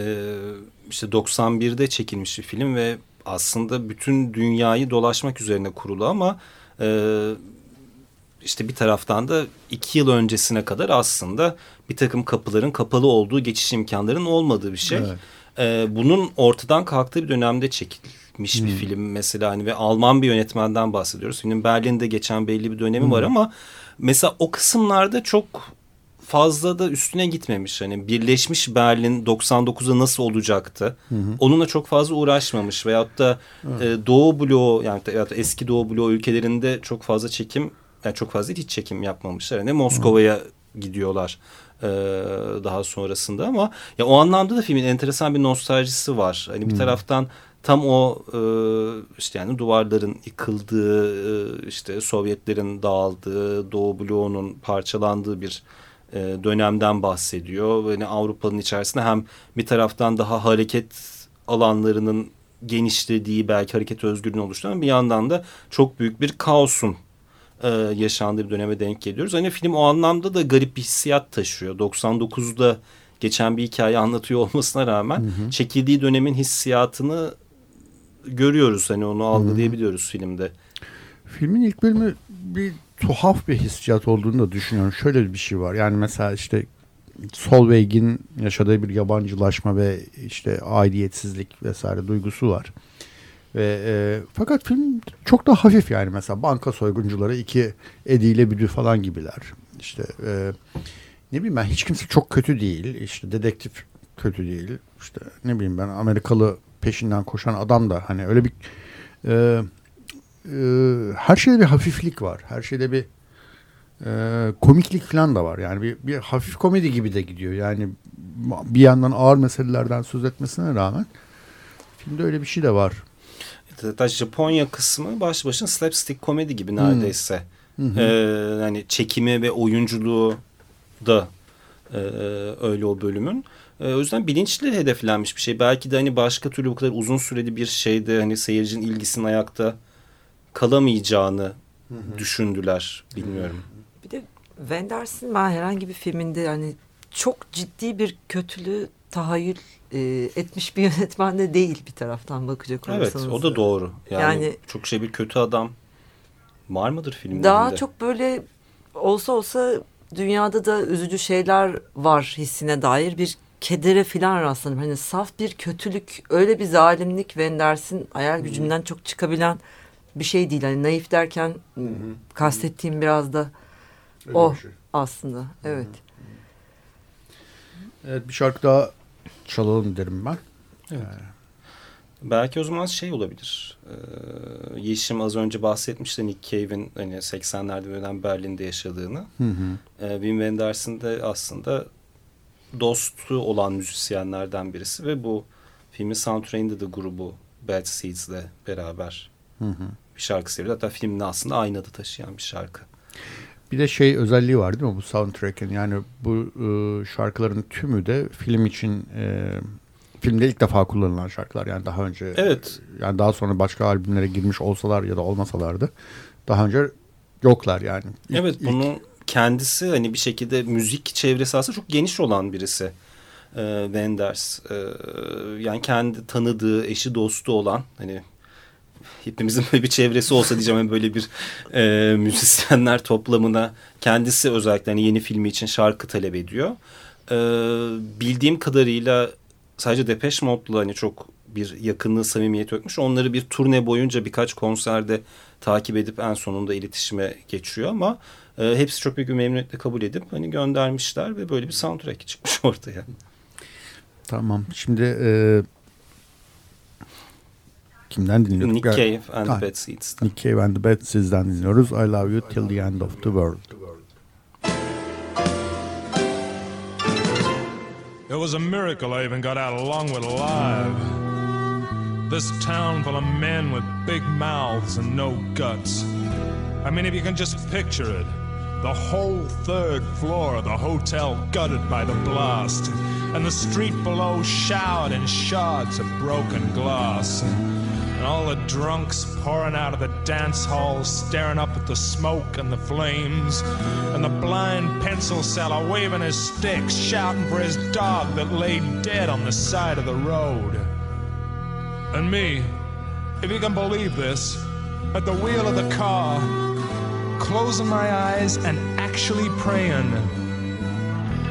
işte 91'de çekilmiş bir film ve aslında bütün dünyayı dolaşmak üzerine kurulu ama e, işte bir taraftan da iki yıl öncesine kadar aslında bir takım kapıların kapalı olduğu geçiş imkanlarının olmadığı bir şey. Evet. Ee, bunun ortadan kalktığı bir dönemde çekilmiş hmm. bir film mesela hani ve Alman bir yönetmenden bahsediyoruz. Filmin Berlin'de geçen belli bir dönemi hmm. var ama mesela o kısımlarda çok fazla da üstüne gitmemiş. Hani Birleşmiş Berlin 99'da nasıl olacaktı? Hı Onunla çok fazla uğraşmamış veyahut da e, Doğu bloğu yani ya da eski Doğu bloğu ülkelerinde çok fazla çekim yani çok fazla hiç çekim yapmamışlar. Yani Moskova'ya gidiyorlar e, daha sonrasında ama ya o anlamda da filmin enteresan bir nostaljisi var. Hani bir hmm. taraftan tam o e, işte yani duvarların yıkıldığı, e, işte Sovyetlerin dağıldığı, Doğu bloğunun parçalandığı bir e, dönemden bahsediyor. Yani Avrupa'nın içerisinde hem bir taraftan daha hareket alanlarının genişlediği belki hareket özgürlüğünü oluşturan bir yandan da çok büyük bir kaosun e, yaşandığı bir döneme denk geliyoruz. Hani film o anlamda da garip bir hissiyat taşıyor. 99'da geçen bir hikaye anlatıyor olmasına rağmen hı hı. çekildiği dönemin hissiyatını görüyoruz. Hani onu algılayabiliyoruz hı hı. filmde. Filmin ilk bölümü bir tuhaf bir hissiyat olduğunu da düşünüyorum. Şöyle bir şey var. Yani mesela işte Solveig'in yaşadığı bir yabancılaşma ve işte aidiyetsizlik vesaire duygusu var. Ve, e, fakat film çok da hafif yani mesela banka soyguncuları iki Eddie ile Büdü falan gibiler. İşte e, ne bileyim ben hiç kimse çok kötü değil. İşte dedektif kötü değil. İşte ne bileyim ben Amerikalı peşinden koşan adam da hani öyle bir e, her şeyde bir hafiflik var. Her şeyde bir e, komiklik falan da var. Yani bir, bir hafif komedi gibi de gidiyor. Yani bir yandan ağır meselelerden söz etmesine rağmen filmde öyle bir şey de var. Hatta Japonya kısmı baş başına slapstick komedi gibi neredeyse. Hmm. Ee, hani çekimi ve oyunculuğu da e, öyle o bölümün. E, o yüzden bilinçli hedeflenmiş bir şey. Belki de hani başka türlü bu kadar uzun süreli bir şeyde hani seyircinin ilgisinin ayakta kalamayacağını hı düşündüler. Bilmiyorum. Bir de Wenders'in ben herhangi bir filminde hani çok ciddi bir kötülüğü tahayyül e, etmiş bir yönetmen de değil bir taraftan bakacak olursanız. Evet o da doğru. Yani, yani çok şey bir kötü adam var mıdır filmde? Daha çok böyle olsa olsa dünyada da üzücü şeyler var hissine dair bir kedere filan rastlanır. Hani saf bir kötülük, öyle bir zalimlik Wenders'in hayal gücünden çok çıkabilen bir şey değil. Hani naif derken hı hı. kastettiğim biraz da öyle o şey. aslında. Evet. Evet bir şarkı daha çalalım derim ben. Evet. Ee, Belki o zaman şey olabilir. Ee, Yeşim az önce bahsetmişti Nick Cave'in hani 80'lerde dönem Berlin'de yaşadığını. Hı hı. Ee, Wim Wenders'in de aslında dostu olan müzisyenlerden birisi ve bu filmin soundtrack'inde de grubu Bad Seeds'le beraber hı hı. Bir şarkı söylüyor. Hatta filmin aslında aynı adı taşıyan bir şarkı. Bir de şey özelliği var değil mi bu soundtrack'in? Yani bu e, şarkıların tümü de film için e, filmde ilk defa kullanılan şarkılar. Yani daha önce evet. yani daha sonra başka albümlere girmiş olsalar ya da olmasalardı daha önce yoklar yani. İlk, evet bunu ilk... kendisi hani bir şekilde müzik çevresi aslında çok geniş olan birisi. E, Wenders. E, yani kendi tanıdığı, eşi dostu olan hani hepimizin böyle bir çevresi olsa diyeceğim yani böyle bir e, müzisyenler toplamına kendisi özellikle hani yeni filmi için şarkı talep ediyor. E, bildiğim kadarıyla sadece Depeche Mode'la hani çok bir yakınlığı, samimiyet ökmüş. Onları bir turne boyunca birkaç konserde takip edip en sonunda iletişime geçiyor ama e, hepsi çok büyük bir memnuniyetle kabul edip hani göndermişler ve böyle bir soundtrack çıkmış ortaya. Tamam. Şimdi e, kimden dinliyorduk? Nick Cave and ha, the Bad Seeds. Nick Cave and the Bad Seeds'den dinliyoruz. I Love You Till the End of the World. It was a miracle I even got out of Longwood alive. This town full of men with big mouths and no guts. I mean, if you can just picture it. The whole third floor of the hotel gutted by the blast, and the street below showered in shards of broken glass and all the drunks pouring out of the dance hall, staring up at the smoke and the flames, and the blind pencil seller waving his stick, shouting for his dog that lay dead on the side of the road. And me, if you can believe this, at the wheel of the car, closing my eyes and actually praying,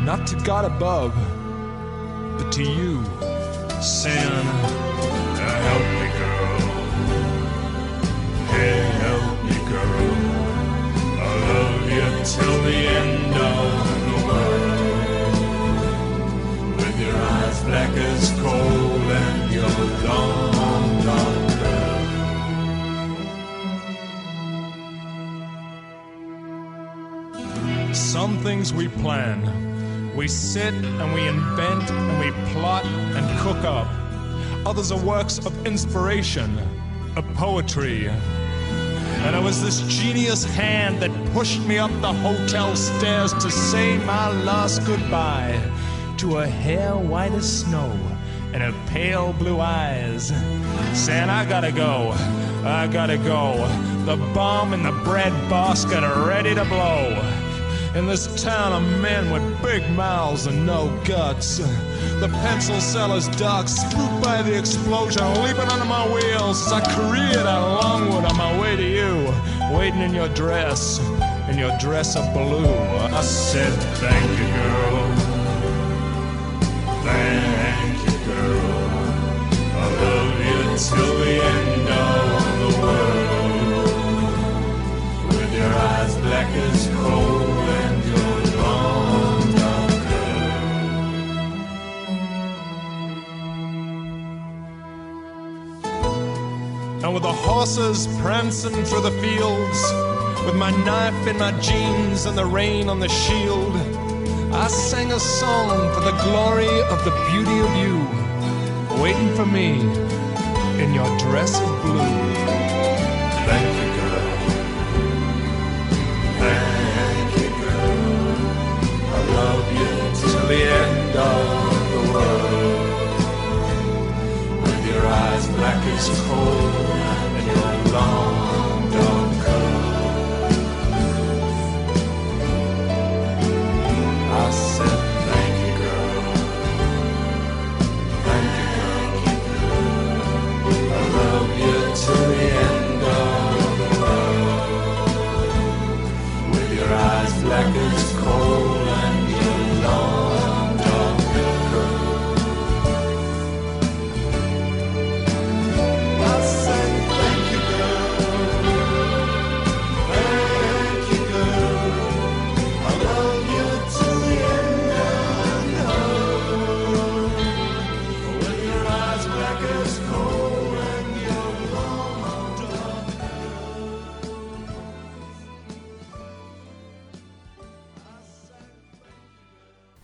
not to God above, but to you, help help till the end of the world. With your eyes black as coal and your long, dark Some things we plan. We sit and we invent and we plot and cook up. Others are works of inspiration, of poetry, and it was this genius hand that pushed me up the hotel stairs to say my last goodbye to a hair white as snow and her pale blue eyes. Saying, I gotta go, I gotta go. The bomb in the bread basket are ready to blow. In this town of men with big mouths and no guts. The pencil seller's dog spooked by the explosion, leaping under my wheels as I careered out of Longwood on my way to you, waiting in your dress, in your dress of blue. I said, Thank you, girl. Thank you, girl. I love you till the end of the world. With your eyes black as coal and your long and with the horses prancing through the fields, with my knife in my jeans and the rain on the shield, I sang a song for the glory of the beauty of you, waiting for me in your dress of blue. Thank you, girl. Thank you, girl. I love you till the end of the world. With your eyes black as coal and your long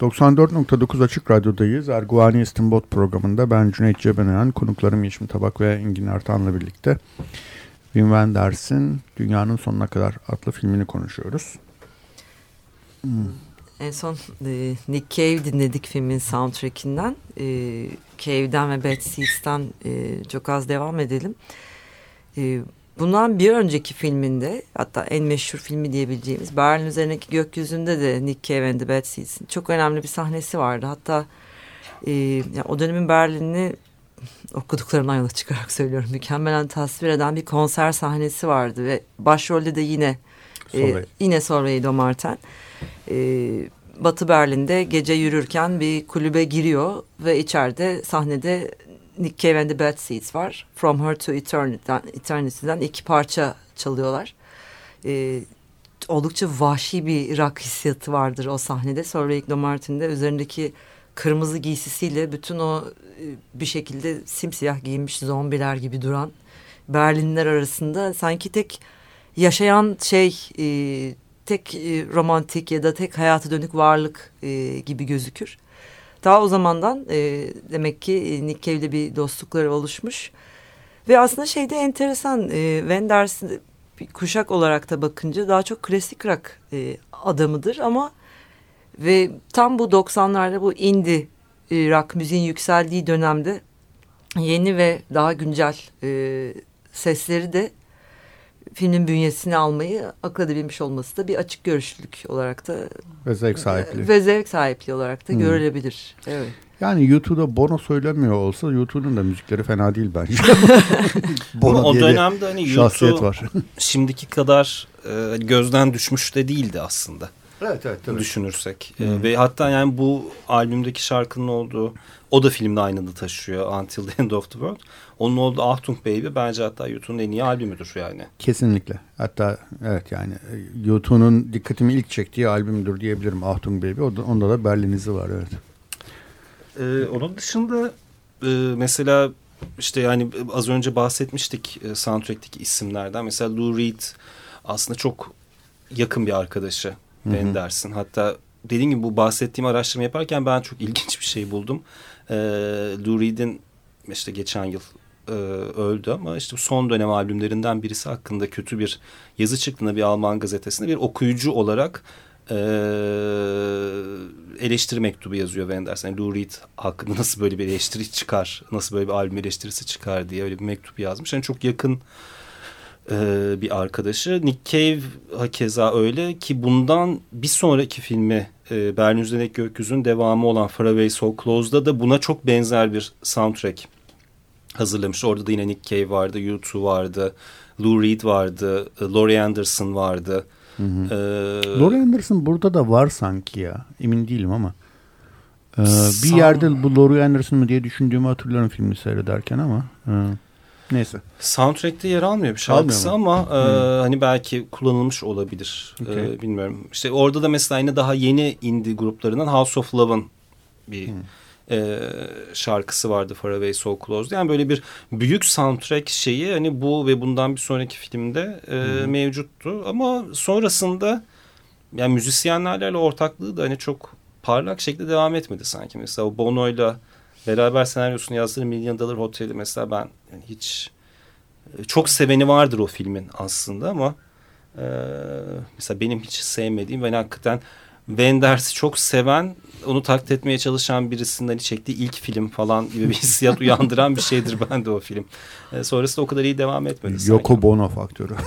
94.9 Açık Radyo'dayız. Erguvani İstinbot programında ben Cüneyt Cebenayan, konuklarım Yeşim Tabak ve Engin Ertan'la birlikte Wim Wenders'in Dünyanın Sonuna Kadar adlı filmini konuşuyoruz. Hmm. En son e, Nick Cave dinledik filmin soundtrackinden. E, Cave'den ve Bad Seeds'ten e, çok az devam edelim. E, bundan bir önceki filminde hatta en meşhur filmi diyebileceğimiz Berlin üzerindeki gökyüzünde de Nick Cave and the Bad Seeds'in çok önemli bir sahnesi vardı. Hatta e, yani o dönemin Berlin'i okuduklarımdan yola çıkarak söylüyorum. Mükemmelen tasvir eden bir konser sahnesi vardı ve başrolde de yine e, yine Solveig Domarten. E, Batı Berlin'de gece yürürken bir kulübe giriyor ve içeride sahnede Nick Cave and the Bad Seeds var. From Her to Eternity'den, Eternity'den iki parça çalıyorlar. E, oldukça vahşi bir rock hissiyatı vardır o sahnede. Solveig Domarten'de üzerindeki kırmızı giysisiyle bütün o e, bir şekilde simsiyah giyinmiş zombiler gibi duran Berlinler arasında sanki tek yaşayan şey e, tek e, romantik ya da tek hayata dönük varlık gibi gözükür. Daha o zamandan e, demek ki e, Nick Cave'le bir dostlukları oluşmuş. Ve aslında şeyde enteresan e, Wenders bir kuşak olarak da bakınca daha çok klasik rock e, adamıdır ama ve tam bu 90'larda bu indie e, rock müziğin yükseldiği dönemde yeni ve daha güncel e, sesleri de filmin bünyesine almayı akıl edebilmiş olması da bir açık görüşlülük olarak da ve zevk sahipliği ve zevk sahipliği olarak da hmm. görülebilir. Evet. Yani YouTube'da Bono söylemiyor olsa YouTube'un da müzikleri fena değil bence. Bono o dönemde hani YouTube var. şimdiki kadar e, gözden düşmüş de değildi aslında. Evet evet. Tabii. Düşünürsek. Hmm. E, ve hatta yani bu albümdeki şarkının olduğu o da filmde aynı adı taşıyor Until the End of the World. Onun olduğu Achtung Baby bence hatta YouTube'un en iyi albümüdür yani. Kesinlikle. Hatta evet yani e, YouTube'un dikkatimi ilk çektiği albümdür diyebilirim Achtung Baby. Onda da Berlin izi var evet. Ee, onun dışında e, mesela işte yani az önce bahsetmiştik e, soundtrack'teki isimlerden. Mesela Lou Reed aslında çok yakın bir arkadaşı Ben dersin. Hatta dediğim gibi bu bahsettiğim araştırma yaparken ben çok ilginç bir şey buldum. Ee, Lou Reed'in işte geçen yıl e, öldü ama işte son dönem albümlerinden birisi hakkında kötü bir yazı çıktığında bir Alman gazetesinde bir okuyucu olarak e, eleştiri mektubu yazıyor Wenders. Yani Lou Reed hakkında nasıl böyle bir eleştiri çıkar, nasıl böyle bir albüm eleştirisi çıkar diye öyle bir mektup yazmış. Yani çok yakın e, bir arkadaşı. Nick Cave hakeza öyle ki bundan bir sonraki filmi e, Berlin Üzerindeki Gökyüzü'nün devamı olan Far Away So Close'da da buna çok benzer bir soundtrack hazırlamış. Orada da yine Nick Cave vardı, U2 vardı, Lou Reed vardı, e, Laurie Anderson vardı. Hı hı. Ee, Laurie Anderson burada da var sanki ya. Emin değilim ama. Ee, bir yerde bu Laurie Anderson mı diye düşündüğümü hatırlıyorum filmi seyrederken ama. E, neyse. Soundtrack'te yer almıyor bir şarkısı ama e, hani belki kullanılmış olabilir. Okay. E, bilmiyorum. İşte orada da mesela yine daha yeni indie gruplarından House of Love'ın bir... Hmm e, şarkısı vardı Far Away So Close. Yani böyle bir büyük soundtrack şeyi hani bu ve bundan bir sonraki filmde e, mevcuttu. Ama sonrasında yani müzisyenlerle ortaklığı da hani çok parlak şekilde devam etmedi sanki. Mesela Bono'yla beraber senaryosunu yazdığı Million Dollar Hotel'i mesela ben yani hiç e, çok seveni vardır o filmin aslında ama e, mesela benim hiç sevmediğim ve hakikaten Wenders'i çok seven, onu taklit etmeye çalışan birisinin hani çektiği ilk film falan gibi bir hissiyat uyandıran bir şeydir bende o film. E, sonrasında o kadar iyi devam etmedi. Yoko Bono faktörü.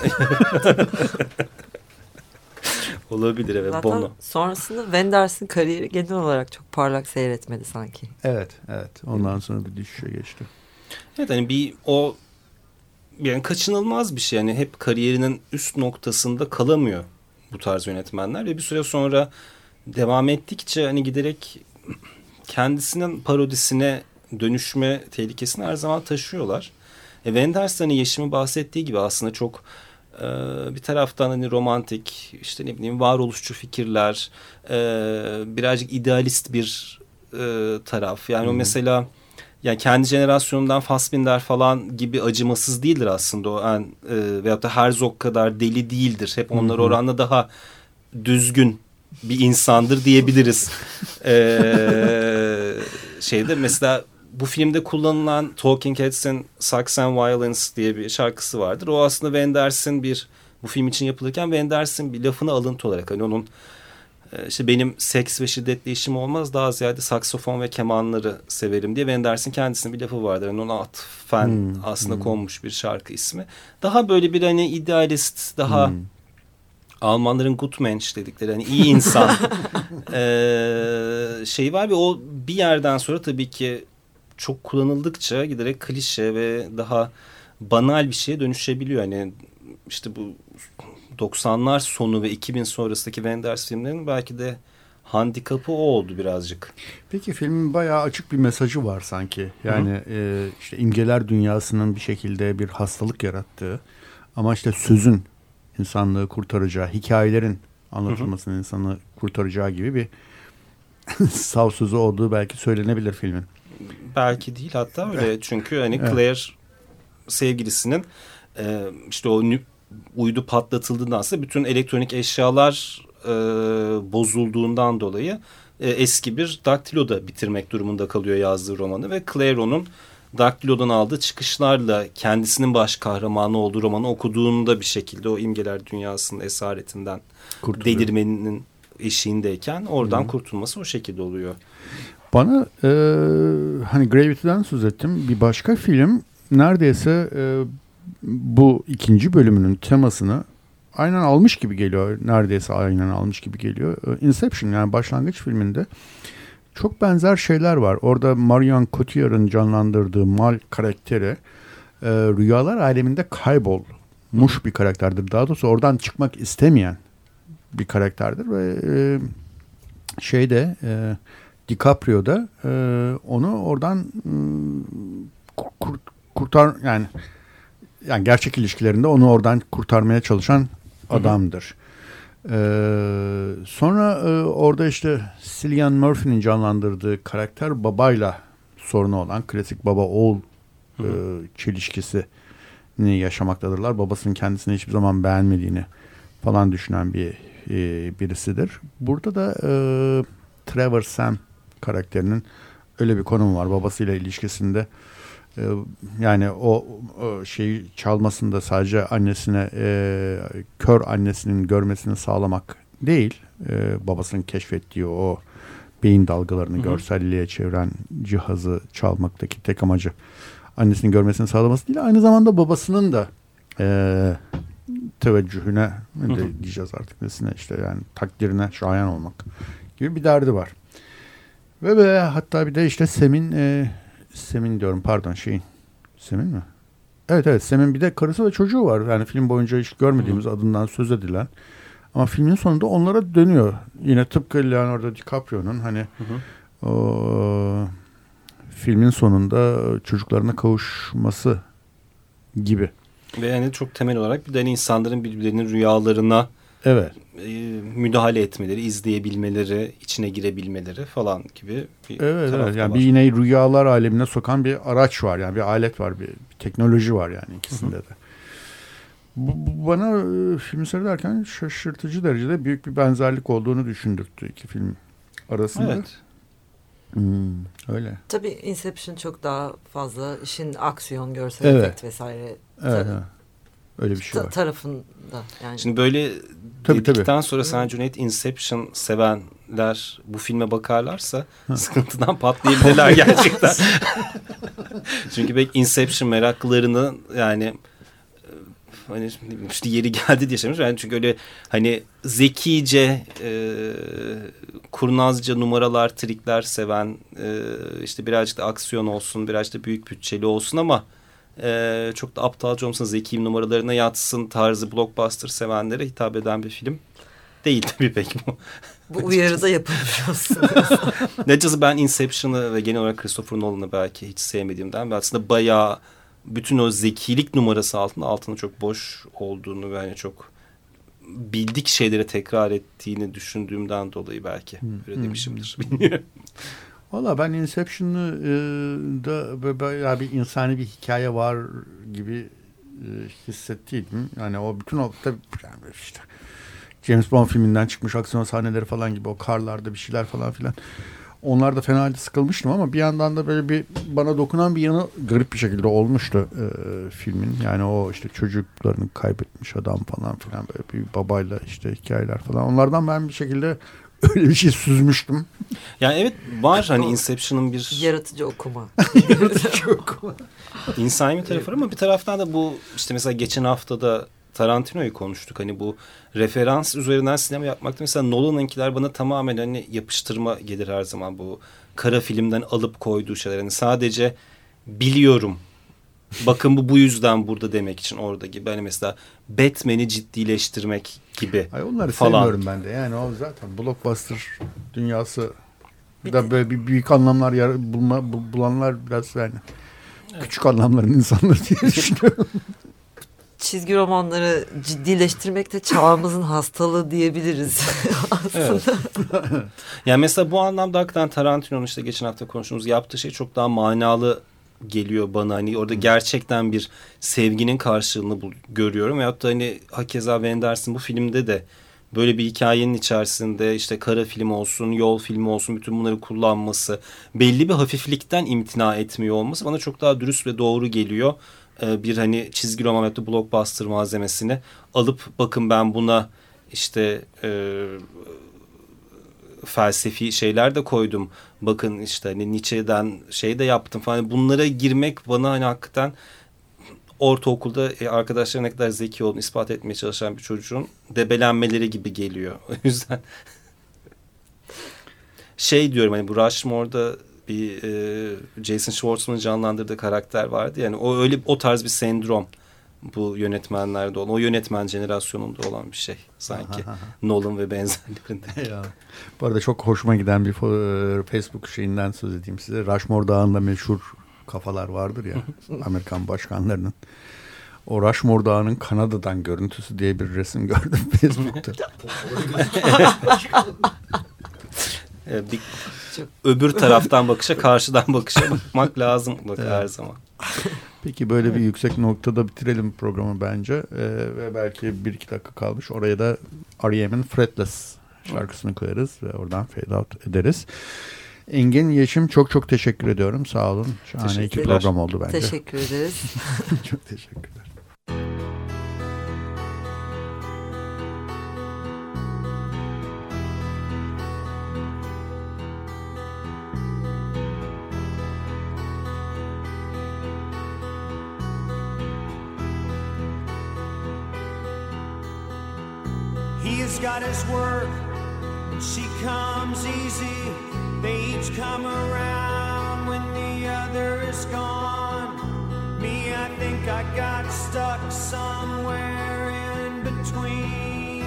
Olabilir evet Zaten Bono. sonrasında Wenders'in kariyeri genel olarak çok parlak seyretmedi sanki. Evet evet ondan sonra bir düşüşe geçti. Evet hani bir o yani kaçınılmaz bir şey. Yani hep kariyerinin üst noktasında kalamıyor bu tarz yönetmenler ve bir süre sonra devam ettikçe hani giderek kendisinin parodisine dönüşme tehlikesini her zaman taşıyorlar. E, Wenders hani Yeşim'in bahsettiği gibi aslında çok e, bir taraftan hani romantik işte ne bileyim varoluşçu fikirler e, birazcık idealist bir e, taraf. Yani hmm. o mesela yani kendi jenerasyonundan Fassbinder falan gibi acımasız değildir aslında o en e, veyahut da Herzog kadar deli değildir. Hep onlar oranla daha düzgün bir insandır diyebiliriz. Ee, şeyde mesela bu filmde kullanılan Talking Heads'in Sex and Violence diye bir şarkısı vardır. O aslında Wenders'in bir bu film için yapılırken Wenders'in bir lafını alıntı olarak hani onun e, işte benim seks ve şiddetle işim olmaz daha ziyade saksofon ve kemanları severim diye Wenders'in kendisinin bir lafı vardır. Yani ona atfen hmm, aslında hmm. konmuş bir şarkı ismi. Daha böyle bir hani idealist daha hmm. Almanların Gutmensch dedikleri hani iyi insan ee, şey var ve o bir yerden sonra tabii ki çok kullanıldıkça giderek klişe ve daha banal bir şeye dönüşebiliyor. Hani işte bu 90'lar sonu ve 2000 sonrasındaki Wenders filmlerinin belki de handikapı o oldu birazcık. Peki filmin bayağı açık bir mesajı var sanki. Yani Hı -hı. e, işte imgeler dünyasının bir şekilde bir hastalık yarattığı ama işte sözün insanlığı kurtaracağı, hikayelerin anlatılmasının Hı -hı. insanı kurtaracağı gibi bir sav sözü olduğu belki söylenebilir filmin. Belki değil hatta öyle. Çünkü hani Claire sevgilisinin e, işte o uydu patlatıldığından sonra bütün elektronik eşyalar e, bozulduğundan dolayı e, eski bir daktiloda bitirmek durumunda kalıyor yazdığı romanı ve Claire onun daktilodan aldığı çıkışlarla kendisinin baş kahramanı olduğu romanı okuduğunda bir şekilde o imgeler dünyasının esaretinden Kurtuluyor. delirmenin eşiğindeyken oradan Hı. kurtulması o şekilde oluyor. Bana e, hani Gravity'den söz ettim. Bir başka film neredeyse e, bu ikinci bölümünün temasını aynen almış gibi geliyor. Neredeyse aynen almış gibi geliyor. E, Inception yani başlangıç filminde çok benzer şeyler var. Orada Marion Cotillard'ın canlandırdığı Mal karakteri e, rüyalar aleminde kaybolmuş bir karakterdir. Daha doğrusu oradan çıkmak istemeyen bir karakterdir ve e, şeyde e, DiCaprio da e, onu oradan e, kur, kurtar yani yani gerçek ilişkilerinde onu oradan kurtarmaya çalışan adamdır. Ee, sonra e, orada işte Cillian Murphy'nin canlandırdığı karakter babayla sorunu olan klasik baba oğul e, çelişkisini yaşamaktadırlar. Babasının kendisini hiçbir zaman beğenmediğini falan düşünen bir e, birisidir. Burada da e, Trevor Sam karakterinin öyle bir konumu var. Babasıyla ilişkisinde e, yani o, o şeyi çalmasında sadece annesine e, kör annesinin görmesini sağlamak değil. E, babasının keşfettiği o beyin dalgalarını Hı-hı. görselliğe çeviren cihazı çalmaktaki tek amacı annesinin görmesini sağlaması değil. Aynı zamanda babasının da e, teveccühüne de diyeceğiz artık nesine işte yani takdirine şayan olmak gibi bir derdi var. Ve, ve hatta bir de işte Sem'in e, Sem'in diyorum pardon şeyin Sem'in mi? Evet evet Sem'in bir de karısı ve çocuğu var. Yani film boyunca hiç görmediğimiz Hı. adından söz edilen. Ama filmin sonunda onlara dönüyor. Yine tıpkı Leonardo DiCaprio'nun hani hı hı. O, filmin sonunda çocuklarına kavuşması gibi. Ve yani çok temel olarak bir de hani insanların birbirlerinin rüyalarına Evet. E, müdahale etmeleri, izleyebilmeleri, içine girebilmeleri falan gibi bir Evet, evet. Yani var. bir yine rüyalar alemine sokan bir araç var. Yani bir alet var, bir, bir teknoloji var yani ikisinde de. Bu, bu bana e, film seyrederken şaşırtıcı derecede büyük bir benzerlik olduğunu düşündürttü iki film arasında. Evet. Hmm, öyle. Tabii Inception çok daha fazla işin aksiyon, görsel evet. efekt vesaire. Evet. Öyle bir şey var. tarafında yani. Şimdi böyle tabii, dedikten tabii. sonra sen Cüneyt Inception sevenler bu filme bakarlarsa sıkıntıdan patlayabilirler gerçekten. Çünkü belki Inception meraklarını yani hani işte yeri geldi diye söylemiş. Yani çünkü öyle hani zekice, e, kurnazca numaralar, trikler seven, e, işte birazcık da aksiyon olsun, birazcık da büyük bütçeli olsun ama e, çok da aptalca olmasın zeki numaralarına yatsın tarzı blockbuster sevenlere hitap eden bir film değil tabii pek bu. Bu uyarıda yapılmış. Neticesi ben Inception'ı ve genel olarak Christopher Nolan'ı belki hiç sevmediğimden ve aslında bayağı bütün o zekilik numarası altında altında çok boş olduğunu ve yani çok bildik şeyleri tekrar ettiğini düşündüğümden dolayı belki hmm. öyle demişimdir. Bilmiyorum. Valla ben Inception'ı e, da böyle bir insani bir hikaye var gibi e, hissettiydim. Yani o bütün o tabii yani işte James Bond filminden çıkmış aksiyon sahneleri falan gibi o karlarda bir şeyler falan filan. Onlar da fena halde sıkılmıştım ama bir yandan da böyle bir bana dokunan bir yanı garip bir şekilde olmuştu e, filmin. Yani o işte çocuklarını kaybetmiş adam falan filan böyle bir babayla işte hikayeler falan. Onlardan ben bir şekilde öyle bir şey süzmüştüm. Yani evet var hani Inception'ın bir... Yaratıcı okuma. Yaratıcı okuma. İnsani bir tarafı ama bir taraftan da bu işte mesela geçen haftada Tarantino'yu konuştuk. Hani bu referans üzerinden sinema yapmakta mesela Nolan'ınkiler bana tamamen hani yapıştırma gelir her zaman bu kara filmden alıp koyduğu şeyler. Hani sadece biliyorum. Bakın bu bu yüzden burada demek için orada gibi. Hani mesela Batman'i ciddileştirmek gibi Ay onları falan. sevmiyorum ben de. Yani o zaten blockbuster dünyası da böyle bir büyük anlamlar yar- bulma, bu- bulanlar biraz yani küçük anlamların insanları diye düşünüyorum. Çizgi romanları ciddileştirmek de çağımızın hastalığı diyebiliriz aslında. Yani mesela bu anlamda hakikaten Tarantino'nun işte geçen hafta konuştuğumuz yaptığı şey çok daha manalı geliyor bana. Hani orada gerçekten bir sevginin karşılığını görüyorum. Veyahut da hani hakeza Wenders'in bu filmde de böyle bir hikayenin içerisinde işte kara film olsun, yol filmi olsun bütün bunları kullanması, belli bir hafiflikten imtina etmiyor olması bana çok daha dürüst ve doğru geliyor. Ee, bir hani çizgi roman da blockbuster malzemesini alıp bakın ben buna işte e, felsefi şeyler de koydum. Bakın işte hani Nietzsche'den şey de yaptım falan. Bunlara girmek bana hani hakikaten ortaokulda e, arkadaşların ne kadar zeki olduğunu ispat etmeye çalışan bir çocuğun debelenmeleri gibi geliyor. O yüzden şey diyorum hani bu Rushmore'da bir e, Jason Schwartzman'ın canlandırdığı karakter vardı. Yani o öyle o tarz bir sendrom bu yönetmenlerde olan, o yönetmen jenerasyonunda olan bir şey sanki. Nolan ve benzerlerinde. ya. Bu arada çok hoşuma giden bir e, Facebook şeyinden söz edeyim size. Rushmore Dağı'nda meşhur kafalar vardır ya Amerikan başkanlarının. O Rushmore Dağı'nın Kanada'dan görüntüsü diye bir resim gördüm Facebook'ta. Ee, bir, öbür taraftan bakışa, karşıdan bakışa bakmak lazım bak her zaman. Peki böyle bir yüksek noktada bitirelim programı bence. Ee, ve belki bir iki dakika kalmış. Oraya da R.E.M'in Fretless şarkısını koyarız ve oradan fade out ederiz. Engin Yeşim çok çok teşekkür ediyorum. Sağ olun. Şahane iki program oldu bence. Teşekkür ederiz. çok teşekkürler. He's got his work, and she comes easy. They each come around when the other is gone. Me, I think I got stuck somewhere in between.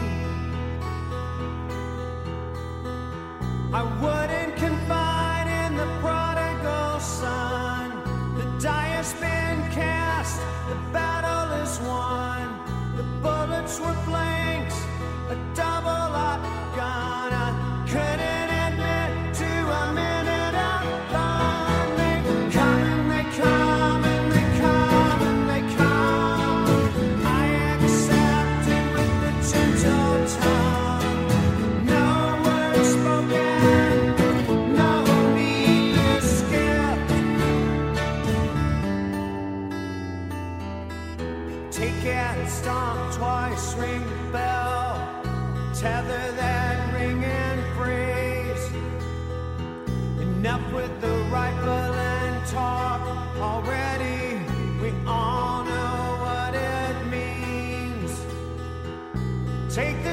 I wouldn't confide in the prodigal son. The die has been cast, the battle is won. The bullets were blanks, gonna couldn't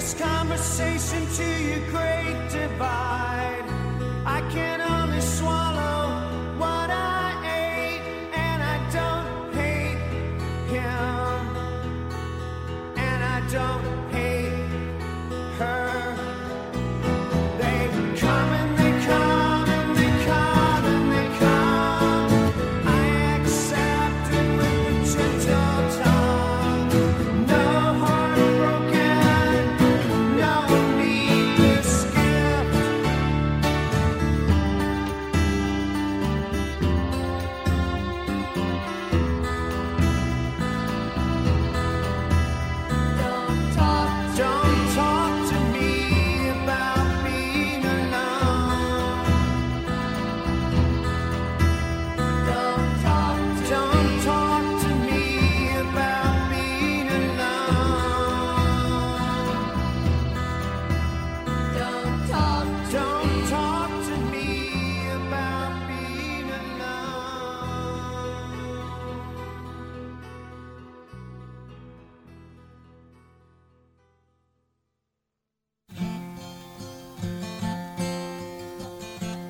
this conversation to your great divide.